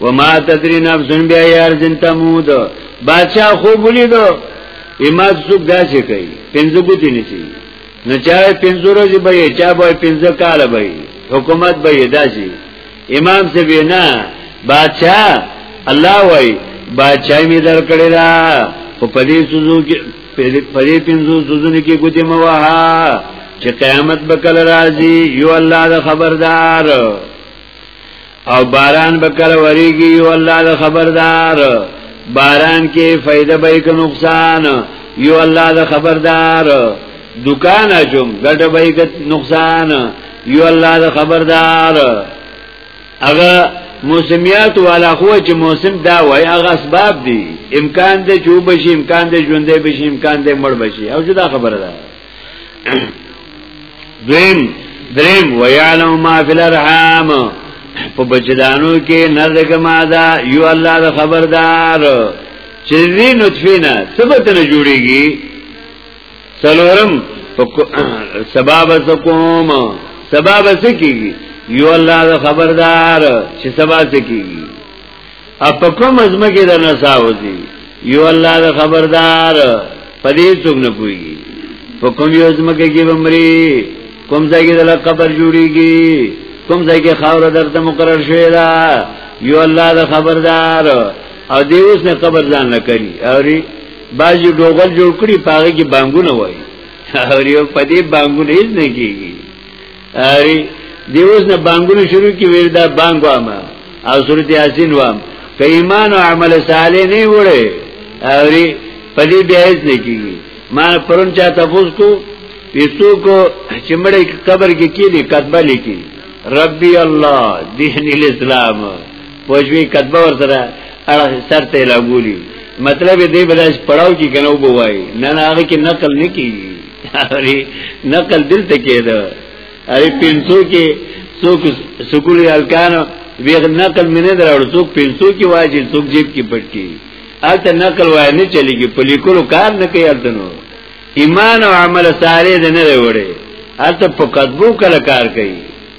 وما تدری نفس بیا یار زن تمود بادشاہ خوب ولیدو اماد څوک داسې کوي پنځه ګوتې نشي نه چا پنځه ورځې به یې چا به پنځه کال به یې حکومت به یې داسې امام سے وینا بادشاہ الله وای بادشاہ می در کړی دا په پدې سوزو کې پدې پنځو سوزو کې ګوتې موها چې قیامت به کله راځي یو الله دا خبردار او باران بکر وریږي او الله د خبردار باران کې فائدہ به کې نقصان یو الله د خبردار دکان اجم ګټ به کې نقصان یو الله د خبردار هغه موسمیات والا خو چې موسم دا وای هغه اسباب دي امکان دې چوب شي امکان دې ژوندې بشي امکان دې مړ بشي او جدا خبره ده دویم دریم ویعلم ما فی الارحام په بچدانو کې نرده کما دا یو الله د خبردار چې دې نطفه نه ثبت نه جوړيږي سلورم سبب سکوم سبب سکیږي یو الله د خبردار چې سبا سکیږي اپا کم از مکی در نساوزی یو الله د خبردار پدې څوک نه پوي په کوم یو ځمکه کې بمري کوم ځای کې د قبر جوړيږي کوم ځای کې خاور درته مقرر شوی دا یو الله د خبردار او دې اوس نه قبر ځان نه کوي اوري باجو ډوغل جوړ کړي پاره کې بانګونه وای اوري په دې بانګونه هیڅ نه کیږي اری دیوس نه بانګونه شروع کی ویل دا بانګ وام او سورت یاسین وام که ایمان او عمل صالح نه وړي اری پدی بیا هیڅ نه کیږي ما پرون چا تاسو کو پیسو کو چمړې قبر کې کی دي کتبه لیکي ربي الله دین الاسلام پوجوي کتبه ور سره اړه سر ته لا ګولي مطلب دې بلاش پړاو کې کنه وبوي نه نه هغه کې نقل نه کیږي اری نقل دلته کېده اری پینسو کې څوک سکول الکانو ویغ نقل مینه دراوړ څوک پینسو کې واجی څوک جیب کې پټ کی الته نقل وای نه چلیږي په لیکلو کار نه کوي الته نو ایمان او عمل صالح نه وروړي الته په کتبو کله کار کوي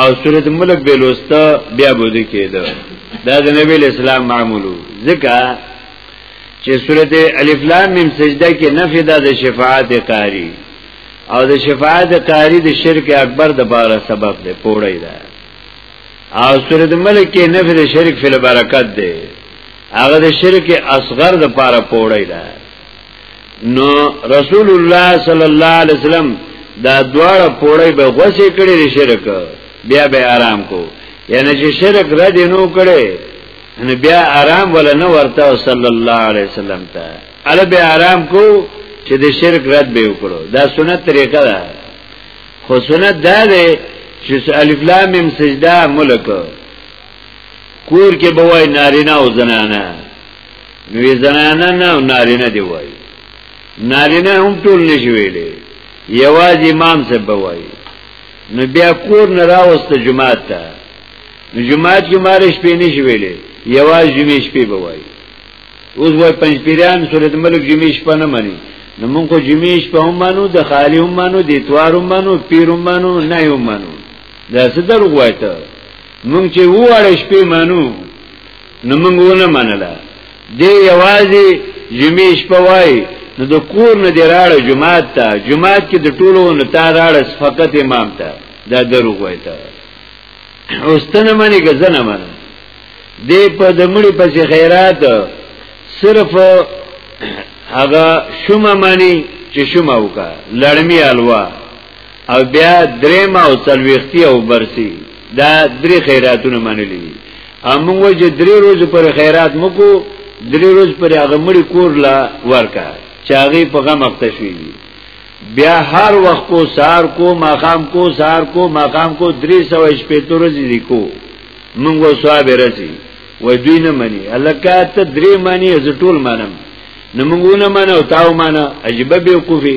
او سورۃ الملک به لوسته بیا بود کېده دا د نبی اسلام معمولو ځکه چې سورۃ الف لام میم سجده کې نفی ده د شفاعت قاری او د شفاعت قاری د شرک اکبر د باره سبب ده پوړی ده او سورۃ الملک کې نفی د شرک فل برکت ده هغه د شرک اصغر د پاره پوړی ده نو رسول الله صلی الله علیه وسلم دا دواړه پوړې به غوسه کړې لري شرک بیا به آرام کو یعنی چې شرک را دي نو کړي نو بیا آرام ولا نه ورته صلی الله علیه وسلم ته اله به آرام کو چې د شرک رد به وکړو دا سنت طریقه ده خو سنت دا ده چې الف لام میم سجده ملک کور کې بوای نارینه او زنانه نو زنانه نه او نارینه دی وای نارینه هم ټول نشي ویلې یواز امام څه بوای نو بیا کور نه راوست جمعه ته نو جمعه کې مال شپې نشي ویلې یواز جمعه شپې بوای اوس وای پنځ پیران صورت ملک جمعه شپه نه مني نو مونږ کو جمعه شپه هم مانو د خالی هم مانو د اتوار هم مانو پیر هم مانو نه هم مانو دا څه درغوایته مونږ چې واره شپې مانو نو موږ ونه منله دی یوازې جمعې شپه وای نو د کور نه دی راړه جمعات ته جمعات کې د ټولو نه تا راړه فقط امام ته دا دروغ وای ته اوستنه منی غزنه منه دی په د مړي پسې خیرات صرف هغه شومه مانی چې شومه وکا لړمی الوا او بیا دریم او سلویختی او برسی دا دری خیراتونه منلی دی امون وجه دری روز پر خیرات مکو دری روز پر هغه مړي کور لا ورکا چاغي په غم اخته شوی دی بیا هر وخت کو سار کو ماقام کو سار کو ماقام کو دری سو شپیتو روزی دی کو منگو سواب رسی و دوی نمانی الکا تا دری مانی از طول مانم نمونگو نمانا و تاو مانا عجبه بیوقوفی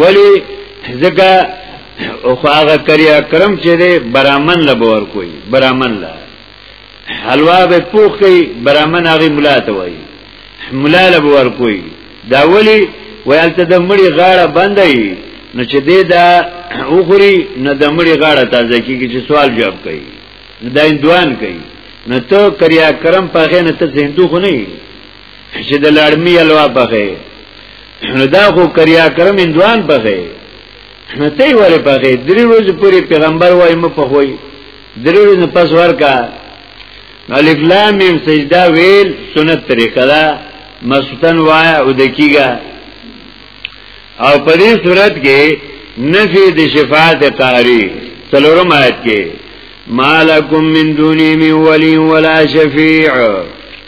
ولی ځکه خو هغه کری اکرم چې دی برامن له باور کوي برامن له حلوا به پوخ کوي برامن هغه ملا ته وایي ملا له باور کوي دا ولی ویالته د مړي غاړه بندای نو چې دې دا اوخري نه د مړي غاړه تازه کیږي چې سوال جواب کوي دا اندوان کوي نو ته کریا کرم پاغه نه ته زندو خو نه چې د لړمی الوا پخې نو دا خو کریا کرم اندوان پخې نو ته وره پخې درې ورځ پوری پیغمبر وای م په خوې درې ورځ پس ورکا الف لام میم سجدا ویل سنت طریقه دا مسوتن وایا او دکیګه او په دې صورت کې نفی د شفاعت قاری څلورم آیت کې مالکم من دونی من ولی ولا شفیع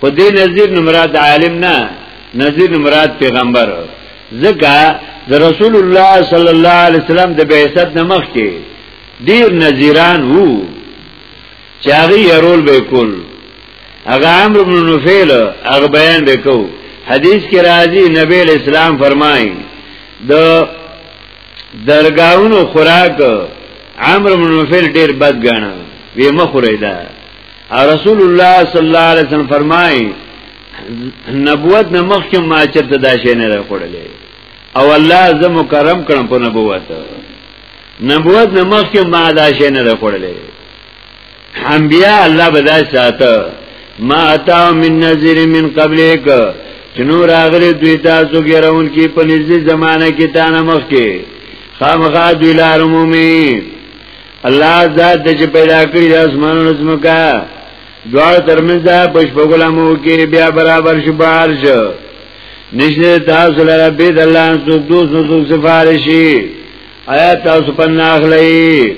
په دې نظیر نه مراد عالم نه نظیر نه مراد پیغمبر ځکه د رسول الله صلی الله علیه وسلم د بعثت نمخ کې ډیر نذیران وو چې هغه يرول به کول هغه امر بن نفیل هغه بیان وکاو حدیث کې راځي نبی اسلام فرمایي د درگاہونو خوراک عمرو بن نفیل ډیر بد غاڼه ویمه خورې ده رسول الله صلی الله علیه وسلم فرمایي نبوت نه مخکې ما چرته دا شی نه راخړلې او الله زه مکرم کړم په نبوت نبوت نه مخکې ما دا شی نه راخړلې انبیا الله بدای ساته ما اتا من نذیر من قبلک چنو راغلی دوی تاسو ګرون کې په نږدې زمانہ کې تانه مخکې خامخا دوی لار مومي الله ذات دې چې پیدا کړی د اسمانونو زمکا دوار ترمنځ دا پښ په غلامو کې بیا برابر شو بار شو نشته تاسو لپاره به د الله څخه دوس نو سفارشي آیا تاسو په ناخلې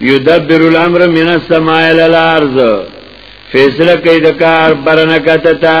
یدبر الامر من السماء الى الارض فیصله کوي د کار برنکته تا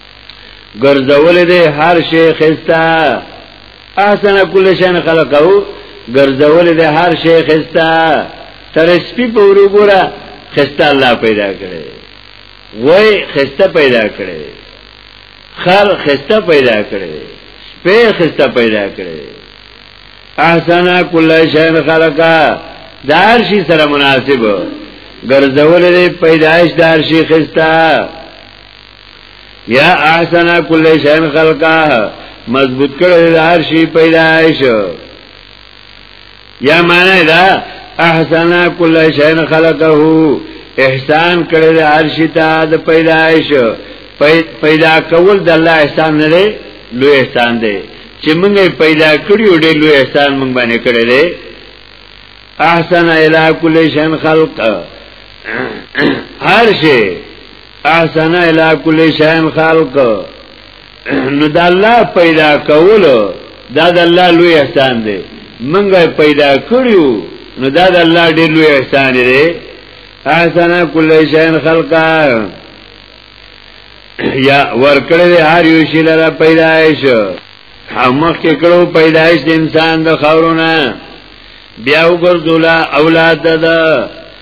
ګرځول دې هر شی خستا احسن کل شان خلقو ګرځول دې هر شی خستا تر سپی په وروګورا خستا الله پیدا کړي وای خستا پیدا کړي خر خستا پیدا کړي سپی خستا پیدا کړي احسن کل شان خلقا دار شي سره مناسب ګرځول دې پیدائش دار شي خستا یا احسن کل شین خلقا مضبوط کړی د هر شی پیدایش یا معنی دا احسن کل شین خلقه احسان کړی د هر شی ته د پیدایش پیدا کول د الله احسان نه دی لوی احسان دی چې موږ پیدا کړیو ډېر لوی احسان موږ باندې کړی دی احسن الی کل شین خلق هر شی احسن الى كل شيء خلق نو د الله پیدا کول دا د الله لوی احسان دی منګه پیدا کړیو نو دا د الله ډیر لوی احسان دی احسن کل شین خلقا یا ورکړی هر یو شی لره پیدایش همخ کې کړو پیدایش د انسان د خورونه بیا وګرځولا اولاد ده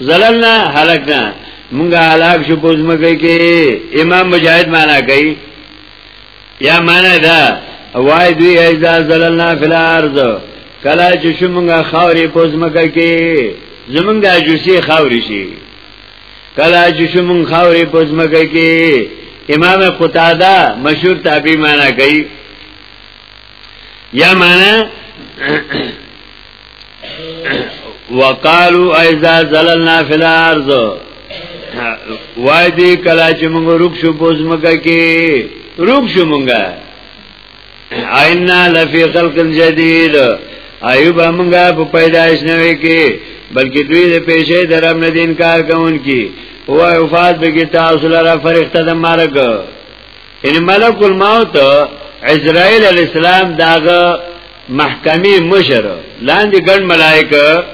زللنا هلکنا مونږه هلاک شو پوزمګي کې امام مجاهد معنا کوي یا معنا دا وای دوی اجدا زللنا فی الارض کلا چې شو مونږه خاورې پوزمګي کې زمونږ د جوسی خاورې شي کلا چې شو مونږ خاورې پوزمګي کې امام قتاده مشهور تابعی معنا کوي یا معنا وقالو اذا زللنا فی الارض وای دی کلا چې موږ رک شو بوزمګه کې رک شو موږ اینا لفی خلق جدید ایوب موږ په پیدائش نه وی کې بلکې دوی د پیشې درم نه دین کار کوون کی هو وفات به کې تاسو لپاره فرښتہ د مرګ ان ملک الموت عزرائیل علی السلام داغه محکمی مشر لاندې ګڼ ملائکه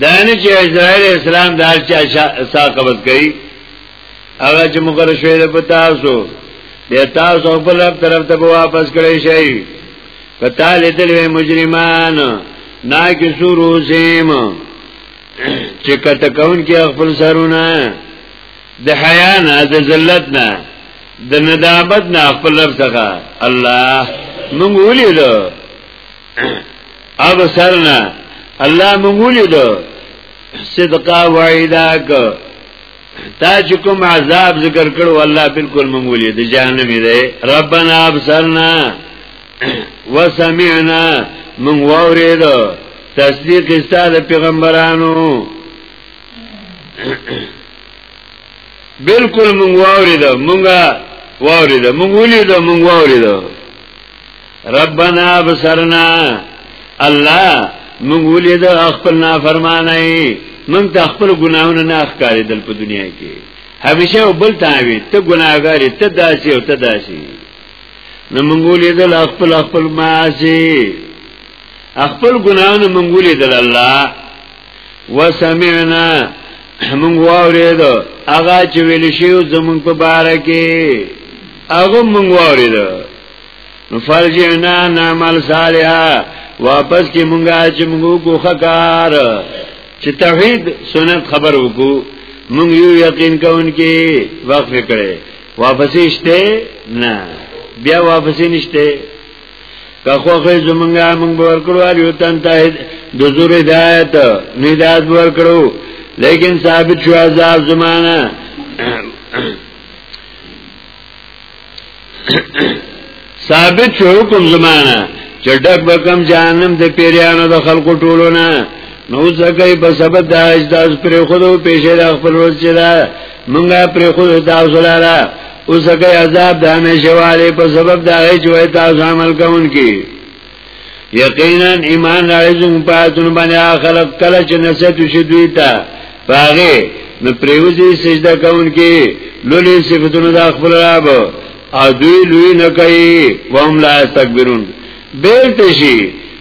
دانه چې عزرائیل علی السلام دار چې سا قبض کړي هغه چې مقرر شوی د پتاسو د تاسو خپل طرف ته واپس کړی شي کته لیدل مجرمان نا کی سورو سیم چکت کون کی اخفل سرونه د حیا نه د ذلت نه د ندابت نه خپل رب څخه الله مونږ ولیدو اب سرنا الله مونږ ولیدو صدقا وعیدا کو تا چې کوم عذاب ذکر کړو الله بالکل مونږ ولید جهنم دی ربنا ابصرنا وسمعنا مونږ وریدو تصدیق استاد پیغمبرانو بالکل مونږ واورید مونږه واورید مونږ ولید مونږ واورید ربنا بصرنا الله مونږ ولید خپل نافرمانی مونږ ته خپل ګناونه نه ښکاریدل په دنیا کې همیشه بل تاوی ته ګناګاری ته داسي او ته داسي نو مونږ ولید خپل خپل معاصی خپل ګناونه مونږ ولید الله وسمعنا مونږ واورید هغه چې ویل شي زمونږ په باره کې هغه مونږ واورید فرجعنا نعمل صالحا واپس کې مونږه چې مونږ کوخه کار چې توحید سنت خبر وکړو مونږ یو یقین کوونکې وقف کړي واپس شته نه بیا واپس نشته که خو خو زمونږه مونږ به ورکړو اړیو تن ته د زور هدایت نه هدایت ورکړو لیکن ثابت شو عذاب زمانہ ثابت شو حکم زمانہ چډک بکم جهنم د پیریانو د خلقو ټولو نه نو زکای په سبب د اجداز پر خودو پیشه د خپل روز چې دا مونږه پر خو تاسو لاره اوس کې عذاب د همیشواله په سبب دا هیڅ وای تاسو عمل کوونکی یقینا ایمان راځم په اتون باندې اخرت کله چې نسیت شي دوی ته پاغه نو پریوزی سجده کوونکی لولي صفاتونو د خپل رب او دوی لوی نه کوي وهم لا استكبرون بیلته شي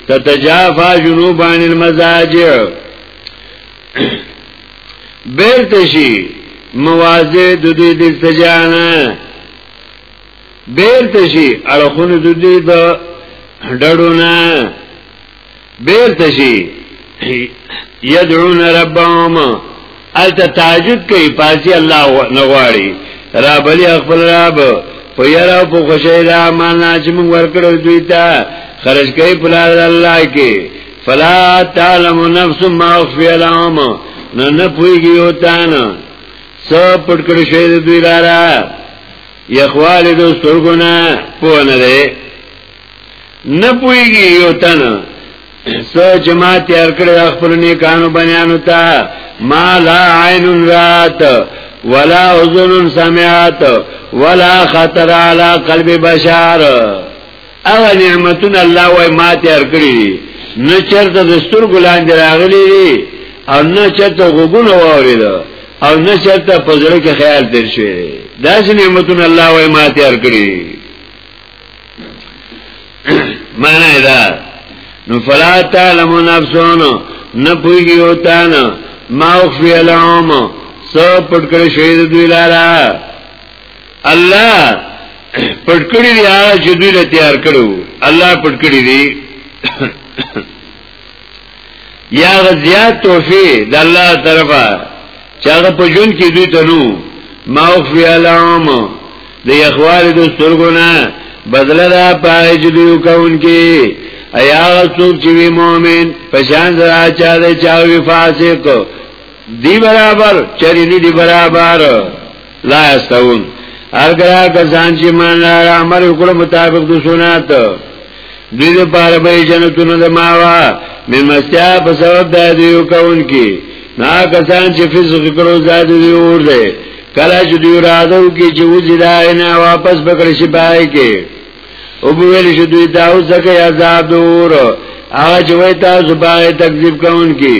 تتجافا جنوبان المزاجع بیرته شي موازه د دوی د سجانه بیرته شي اړخونه د دوی د ډډونه بیرته شي یدعون ربهم الته تعجب کوي پاسي الله نغواړي را بلی خپل رب په یرا په خوشی دا معنا چې موږ ورکړو دوی ته خرج کوي په لار الله کې فلا تعلم نفس ما اخفی لهم نه نه پویږي او تان سو پټ کړی شی د دوی لارا یخوال دو سترګونه پوه نه دی نه پویږي او تان سو جما تیار کړی خپل نه کانو بنیانو تا ما لا عین رات ولا اذن سمعت ولا خطر على قلب بشر هغه نعمتونه الله وای ما تیار کړی دي نه چرته د سترګو لاندې راغلي دي او نه چرته غوګونه واورید او نه چرته په زړه کې خیال تیر شوی دی داسې نعمتونه الله وای ما تیار کړی معنا دا نو فلا تعلم نفسون نه پویږي او تان ما خفي لهم سو پټ کړی شوی دوی لاره الله پټکړی دی هغه چې دوی له تیار کړو الله پټکړی دی یا غزیات توفی د الله طرفه چې هغه په جون کې دوی ته نو ما او فی الام د اخوار د سترګونه بدله دا پای چې دوی کوون کې ایا هغه څوک چې وی مؤمن په شان را چا دی چا وی فاسق دی برابر چری دی برابر لا استون هرګرا کسان چې مان لار عمل وکړو مطابق د سنت دوی د پاره به جنتونو د ماوا ممستیا په سبب د دیو کون کې نا کسان چې فزق کړو زاد دی اور دی کله چې دوی راځو کې چې وځي دا نه واپس پکړ شي پای کې او په ویل شي دوی دا اوس کې عذاب دور هغه چې وای تاسو باندې تکذیب کون کې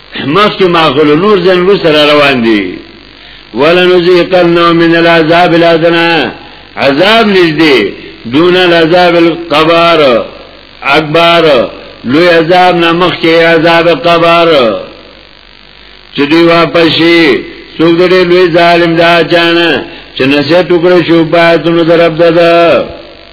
مخکې ماغلو نور ځن رو سره روان دي ولنذيقنه من العذاب الادنى عذاب نږدې دون العذاب القبر اکبر لوی عذاب نه مخکې عذاب قبر چې دی واپس شي څوک دې لوی ظالم دا چانه چې نشه ټکړه شو پاتونو درب دده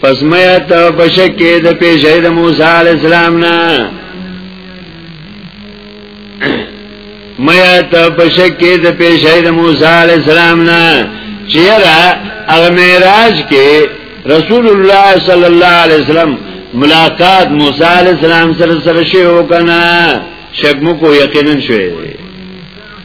پس میا ته بشکه د پیشې د موسی علی السلام نه میا ته بشکه د پیشې د موسی علی السلام نه چیرې هغه معراج کې رسول الله صلی الله علیه وسلم ملاقات موسی علی السلام سره سره شی وکنه شګمو کو یقینا شوی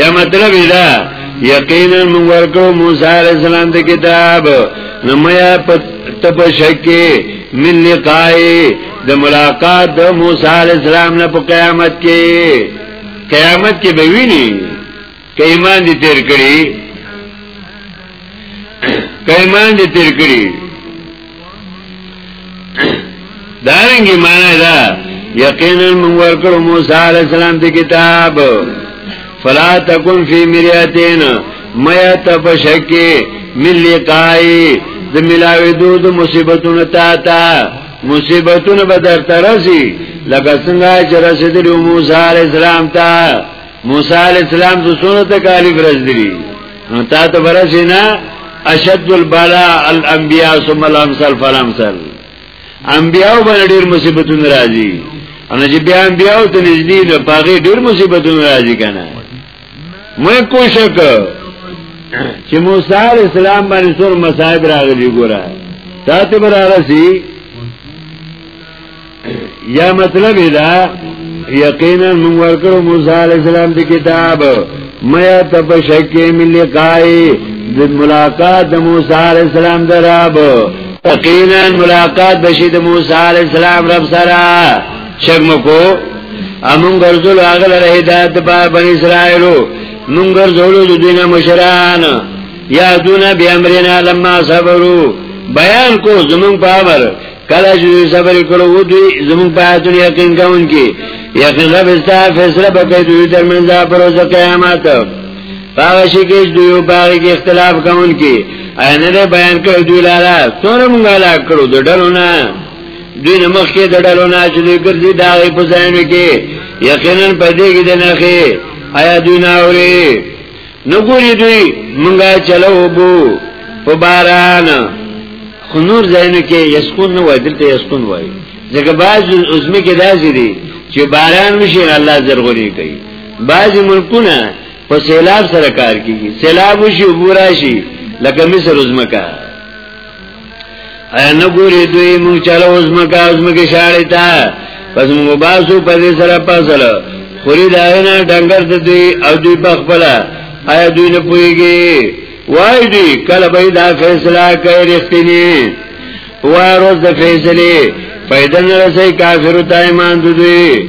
یا مطلب دا یقینا موږ ورکو موسی علی السلام ته کتاب نو میا په تبشکه من لقای د ملاقات د موسی علی السلام نه په قیامت کې قیامت کې به ویني که ایمان دې تیر کړی که ایمان دې تیر کړی دارنګي معنی دا یقینا موږ ورکړو موسی علی السلام ته کتاب فلا تکن فی مریاتین میا تبشکی من لقائی د ملاوی دو د مصیبتونو تا تا مصیبتونو به در ترسی لکه څنګه چې رسیدلی موسی علی السلام ته موسی علی السلام د سنت تکالیف رسیدلی نو تا ته برسې نه اشد البلاء الانبیاء ثم الامثال فالامثال انبیاء باندې ډېر مصیبتونه راځي ان چې بیا انبیاء ته نږدې نه پاغي ډېر مصیبتونه راځي کنه مې کوشش وکړ چې موسی عليه السلام باندې څور مصائب راغلي ګوره تاسو برابر سي یا مطلب دا یقینا من ورکرو موسی علیہ السلام دی کتاب میا تب شکی من لقائی دی ملاقات موسی علیہ السلام در رب یقینا ملاقات بشی دی موسی علیہ السلام رب سرا شک مکو امون گرزول آغل رہیدات پا بن اسرائیلو من گرزولو دو دین مشران یادونا بی امرنا لما صبرو بیان کو زمون پاور کله چې صبر کړو و دوی زموږ په آیاتونو یقین کوونکي یقین رب استا فیصله وکړي دوی ترمنځ پر ورځ قیامت هغه شي کې دوی په هغه کې اختلاف کوونکي اینه نه بیان کړو دوی لاره څوره موږ لا کړو د ډلونه دوی نه مخ کې د ډلونه چې دوی ګرځي دا په ځای کې یقینا پدې کې د نخې آیا دوی نه اوري نګوری دوی منګا چلو بو په باران خنور زینو کې یسکون نه وای دلته یسکون وای ځکه بعض عظمه کې داسې دي چې باران وشي الله زرغونی کوي بعض ملکونه په سیلاب سره کار کوي سیلاب وشي وبوراشي لکه مصر عظمه کا ایا نه ګوري دوی مونږ چلو اوس مکه اوس مکه شاړې تا پس مونږ باسو په دې سره پاسل خوري دا نه ډنګر ته دوی او دوی په خپل ایا دوی نه پويږي وای دی کله به دا فیصله کوي رښتینی وای روز د فیصله پیدا نه رسي کافر ته ایمان دوی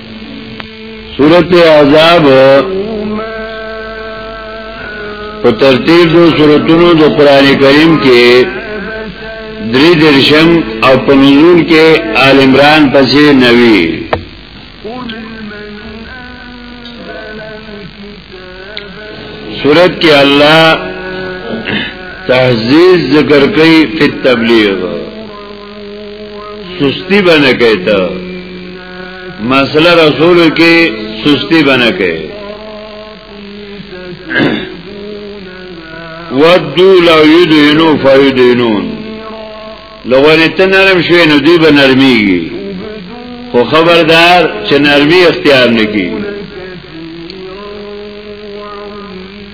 سورت عذاب په ترتیب دو سورتونو د قران کریم کې درې درشم او په نزول کې آل عمران پسې نوي سورت کې الله تهذیب ذکر کوي په تبلیغ سستی بنه کوي ته مسله رسول کې سستی بنه کوي ودو لو یدینو فیدینون لغوانی ته نرم شوی نو دی به نرمیږي خو خبردار چې نرمی اختیار نکړي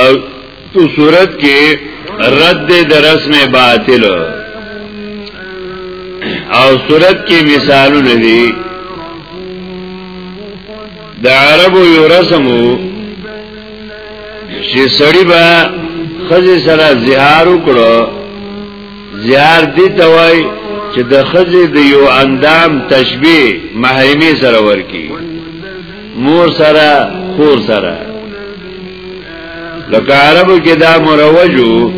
او په صورت کې رد د رسم باطل او صورت کې مثالونه دي د عربو یو رسمو چې سړی به خځه سره زهار وکړو زهار دي توای چې د خځه د یو اندام تشبیه محرمي سره ورکی مور سره خور سره لکه عربو کې دا مروجو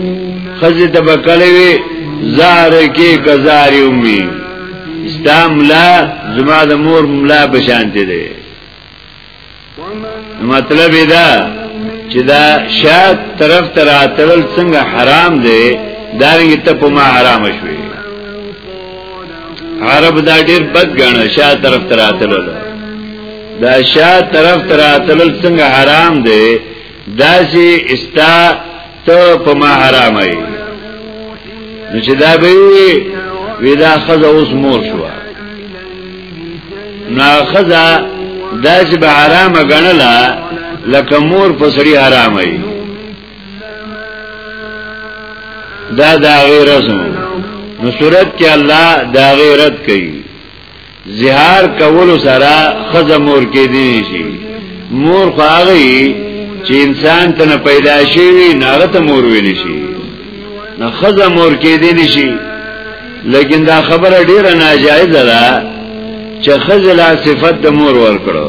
خزه تبکلې وي زار کې کزاري امي اسلام لا زما د مور ملا بشانته دي مطلب دا چې دا شاد طرف تر اتل څنګه حرام دي دارنګ ته په ما حرام شوي عرب دا ډیر بد غنه شاه طرف تر اتلل دا شاه طرف تر اتلل څنګه حرام دی دا چې استا ته په ما حرام ای نو چې دا به ودا خزه اوس مور شو نا خزه دا چې به حرام غنلا لکه مور په سړی حرام ای دا دا غیر رسم نو صورت کې الله دا غیر رد کوي زهار کولو سره خزه مور کې دي شي مور خواغي چې انسان ته پیدا شي ناغه ته مور ویل شي نه خزه مور کې دي شي لیکن دا خبره ډیره ناجایزه ده چې خزه لا صفت د مور ور کړو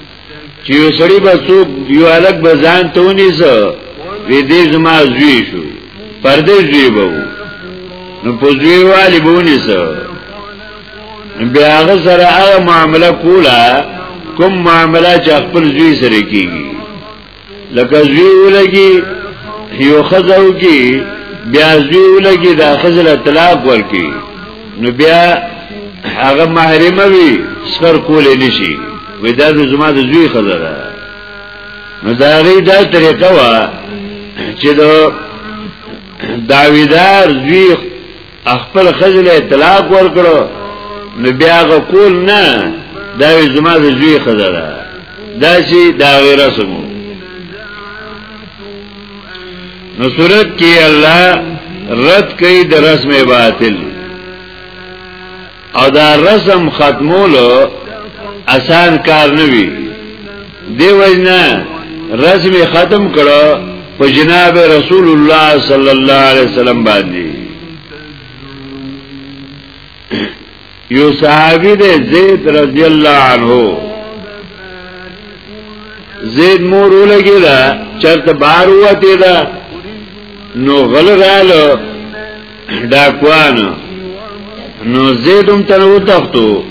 چې یو سړی به څوک یو الګ به ځان ته ونیسه وې دې زما زوی شو پردې زوی به وو نو په زوی والی به ونیسه بیا هغه سره هغه معامله کوله کوم معامله چې خپل زوی سره کیږي لکه زوی ولګي یو خزو کی بیا زوی ولګي دا خزل طلاق ورکی نو بیا هغه محرمه وی سفر کول نشي وې دا زما د زوی خزره نو دا غي دا طریقه وا چې دا داویدار زوی خپل خزل اطلاق ورکړو نو بیا غ کول نه دا زما د زوی خزره دا چې دا غیر رسمو نو صورت کې الله رد کوي د رسم باطل او دا رسم ختمولو اسان کار نه وی دی وینا رسم ختم کړو په جناب رسول الله صلی الله علیه وسلم باندې یو صحابی دی زید رضی الله عنه زید مور ولګی دا چرته بار وته دا نو غل رالو ډاکوانو نو زیدم تر او تختو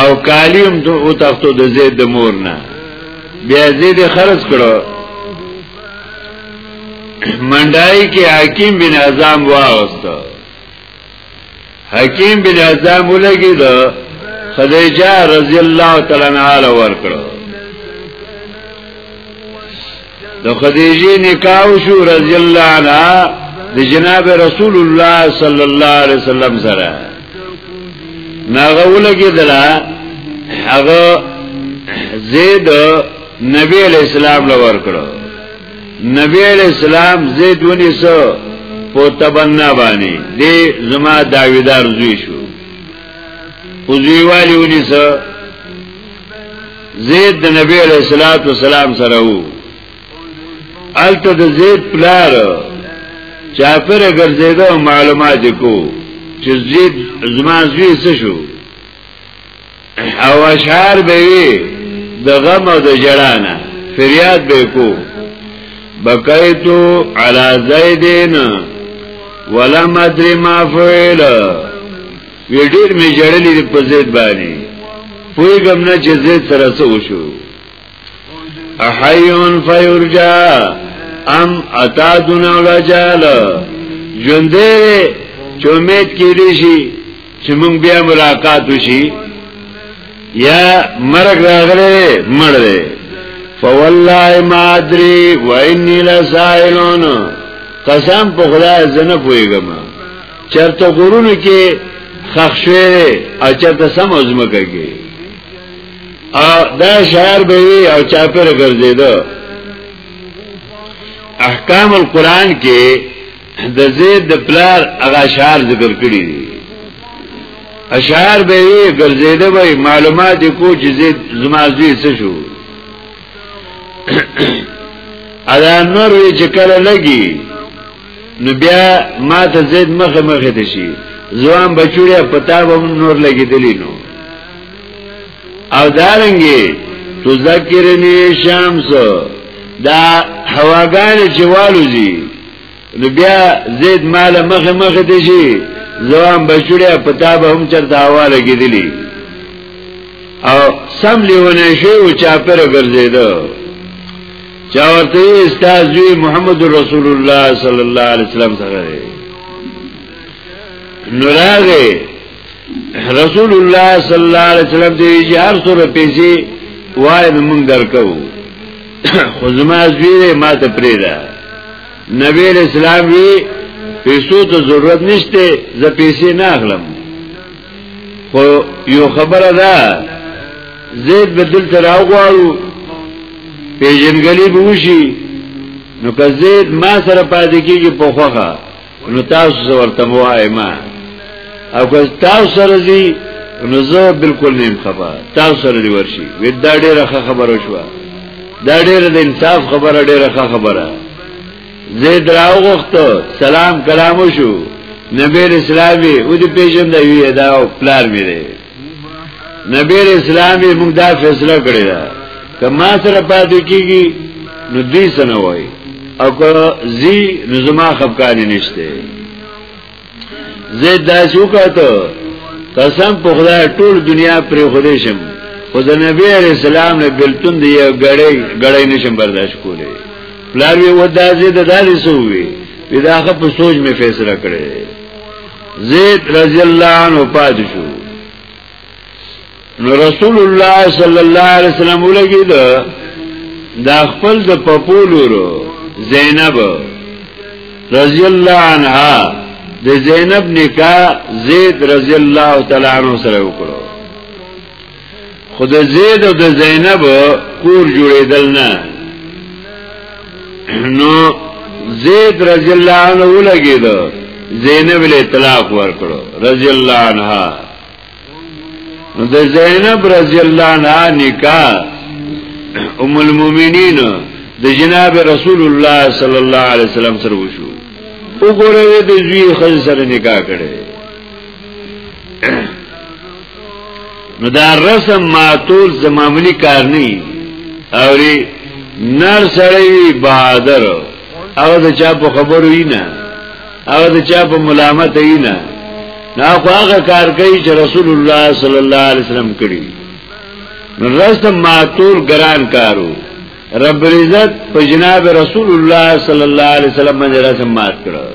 او کالیم دو او تختو د زید د مور نه بیا زید خرج کړو منډای کې حکیم بن اعظم واغستو حکیم بن اعظم ولګي دو خدیجه رضی الله تعالی عنها ور کړو د خدیجه نکاح شو رضی الله عنها د جناب رسول الله صلی الله علیه وسلم سره ناغه ولګی دلا هغه زید نبی علیہ السلام لور کړو نبی علیہ السلام زید ونی سو په تبنا باندې دی زما داویدار زوی شو او زوی والی ونی سو زید د نبی علیہ الصلوۃ والسلام سره وو الته د زید پلار چاپر ګرځیدو معلومات کو چې زید زما زوی څه شو او اشعار به وی د غم او د جړانه فریاد به کو بقیتو علی زیدین ولم ادری ما فعل وی ډیر می جړلې په زید باندې پوی ګم نه چې زید سره څه وشو احیون فیرجا ام اتا دون اولجال ژوندې چې امید کېدې شي چې موږ بیا ملاقات وشي یا مرګ راغله مړ دی فوالله ما ادري واني لسائلون قسم په خدای زنه پويګم چرته غرونو کې خخ شوی او چرته سم ازمکه کې او دا شهر به وي او چا پر ګرځیدو احکام القرآن کې د زید د پلار هغه شهر ذکر کړی دی اشعار به وی ګرځیده به معلومات کو چې زید زمازوی څه شو ادا نور وی چې کله لګي نو بیا ما ته زید مخه مخه دي شي ځوان بچوړیا پتا به نور لګیدلی نو او دارنګي تذکرنی شمس دا هواګان چې والوځي نو بیا زید مال مخه مخه دي شي ځوان بچوړیا پتا به هم چرته هوا لګیدلی او سم لیونه شو چا پر ګرځیدو چا ورته استاد وی محمد رسول الله صلی الله علیه وسلم سره نوراغه رسول الله صلی الله علیه وسلم دی چې هر څوره پیسې وای موږ درکو خو زما زوی ما ته پریدا نبی اسلام وی پیسو ته ضرورت نشته زه پیسې نه اخلم خو یو خبره ده زید به دلته راغواړو پیژنګلی به وشي نو که زید ما سره پاتې کېږي په خوخه نو تاسو سره ورته وای ما او که تاسو سره زی نو زه بالکل نیم خبر تاسو سره دی ورشي وې دا ډېره خبره شوه دا ډېره د انصاف خبره ډېره خبره زید راو غختو سلام کلامو شو نبیر اسلامی او دی پیجن دا یوی اداو پلار میره نبیر اسلامی مونگ دا فیصله کړی دا که ما سره پاتې کیږي نو دوی سنوي او که زی نو زما خفقانی نشته زید دا شو کاته قسم په خدای ټول دنیا پر خوده شم خو د نبی علیہ السلام نه بلتون دی غړې غړې نشم برداشت کولې پلار وی ودا زید د دالې سووي دا خه په سوچ می فیصله کړې زید رضی الله عنه پاد شو نو رسول الله صلی الله علیه وسلم ولګي دا د خپل د پپولورو زینب رضی الله عنها د زینب نکاح زید رضی الله تعالی عنہ سره وکړو خود زید او د زینب کور جوړېدل نه نو زید رضی الله عنه ولګید زینب له طلاق ورکړو رضی الله عنها نو د زینب رضی الله عنها نکاح ام المؤمنین د جناب رسول الله صلی الله علیه وسلم سره وشو وګوره د زوی خځه سره نکاح کړي نو دا رسم ماتول زماملی کار نه اوري نر سره بہادر او د چا په خبرو نه او د چا په ملامت اینا نا خو هغه کار کوي چې رسول الله صلی الله علیه وسلم کړی رسم ماتور ګران کارو رب عزت په جناب رسول الله صلی الله علیه وسلم باندې رسم مات کړو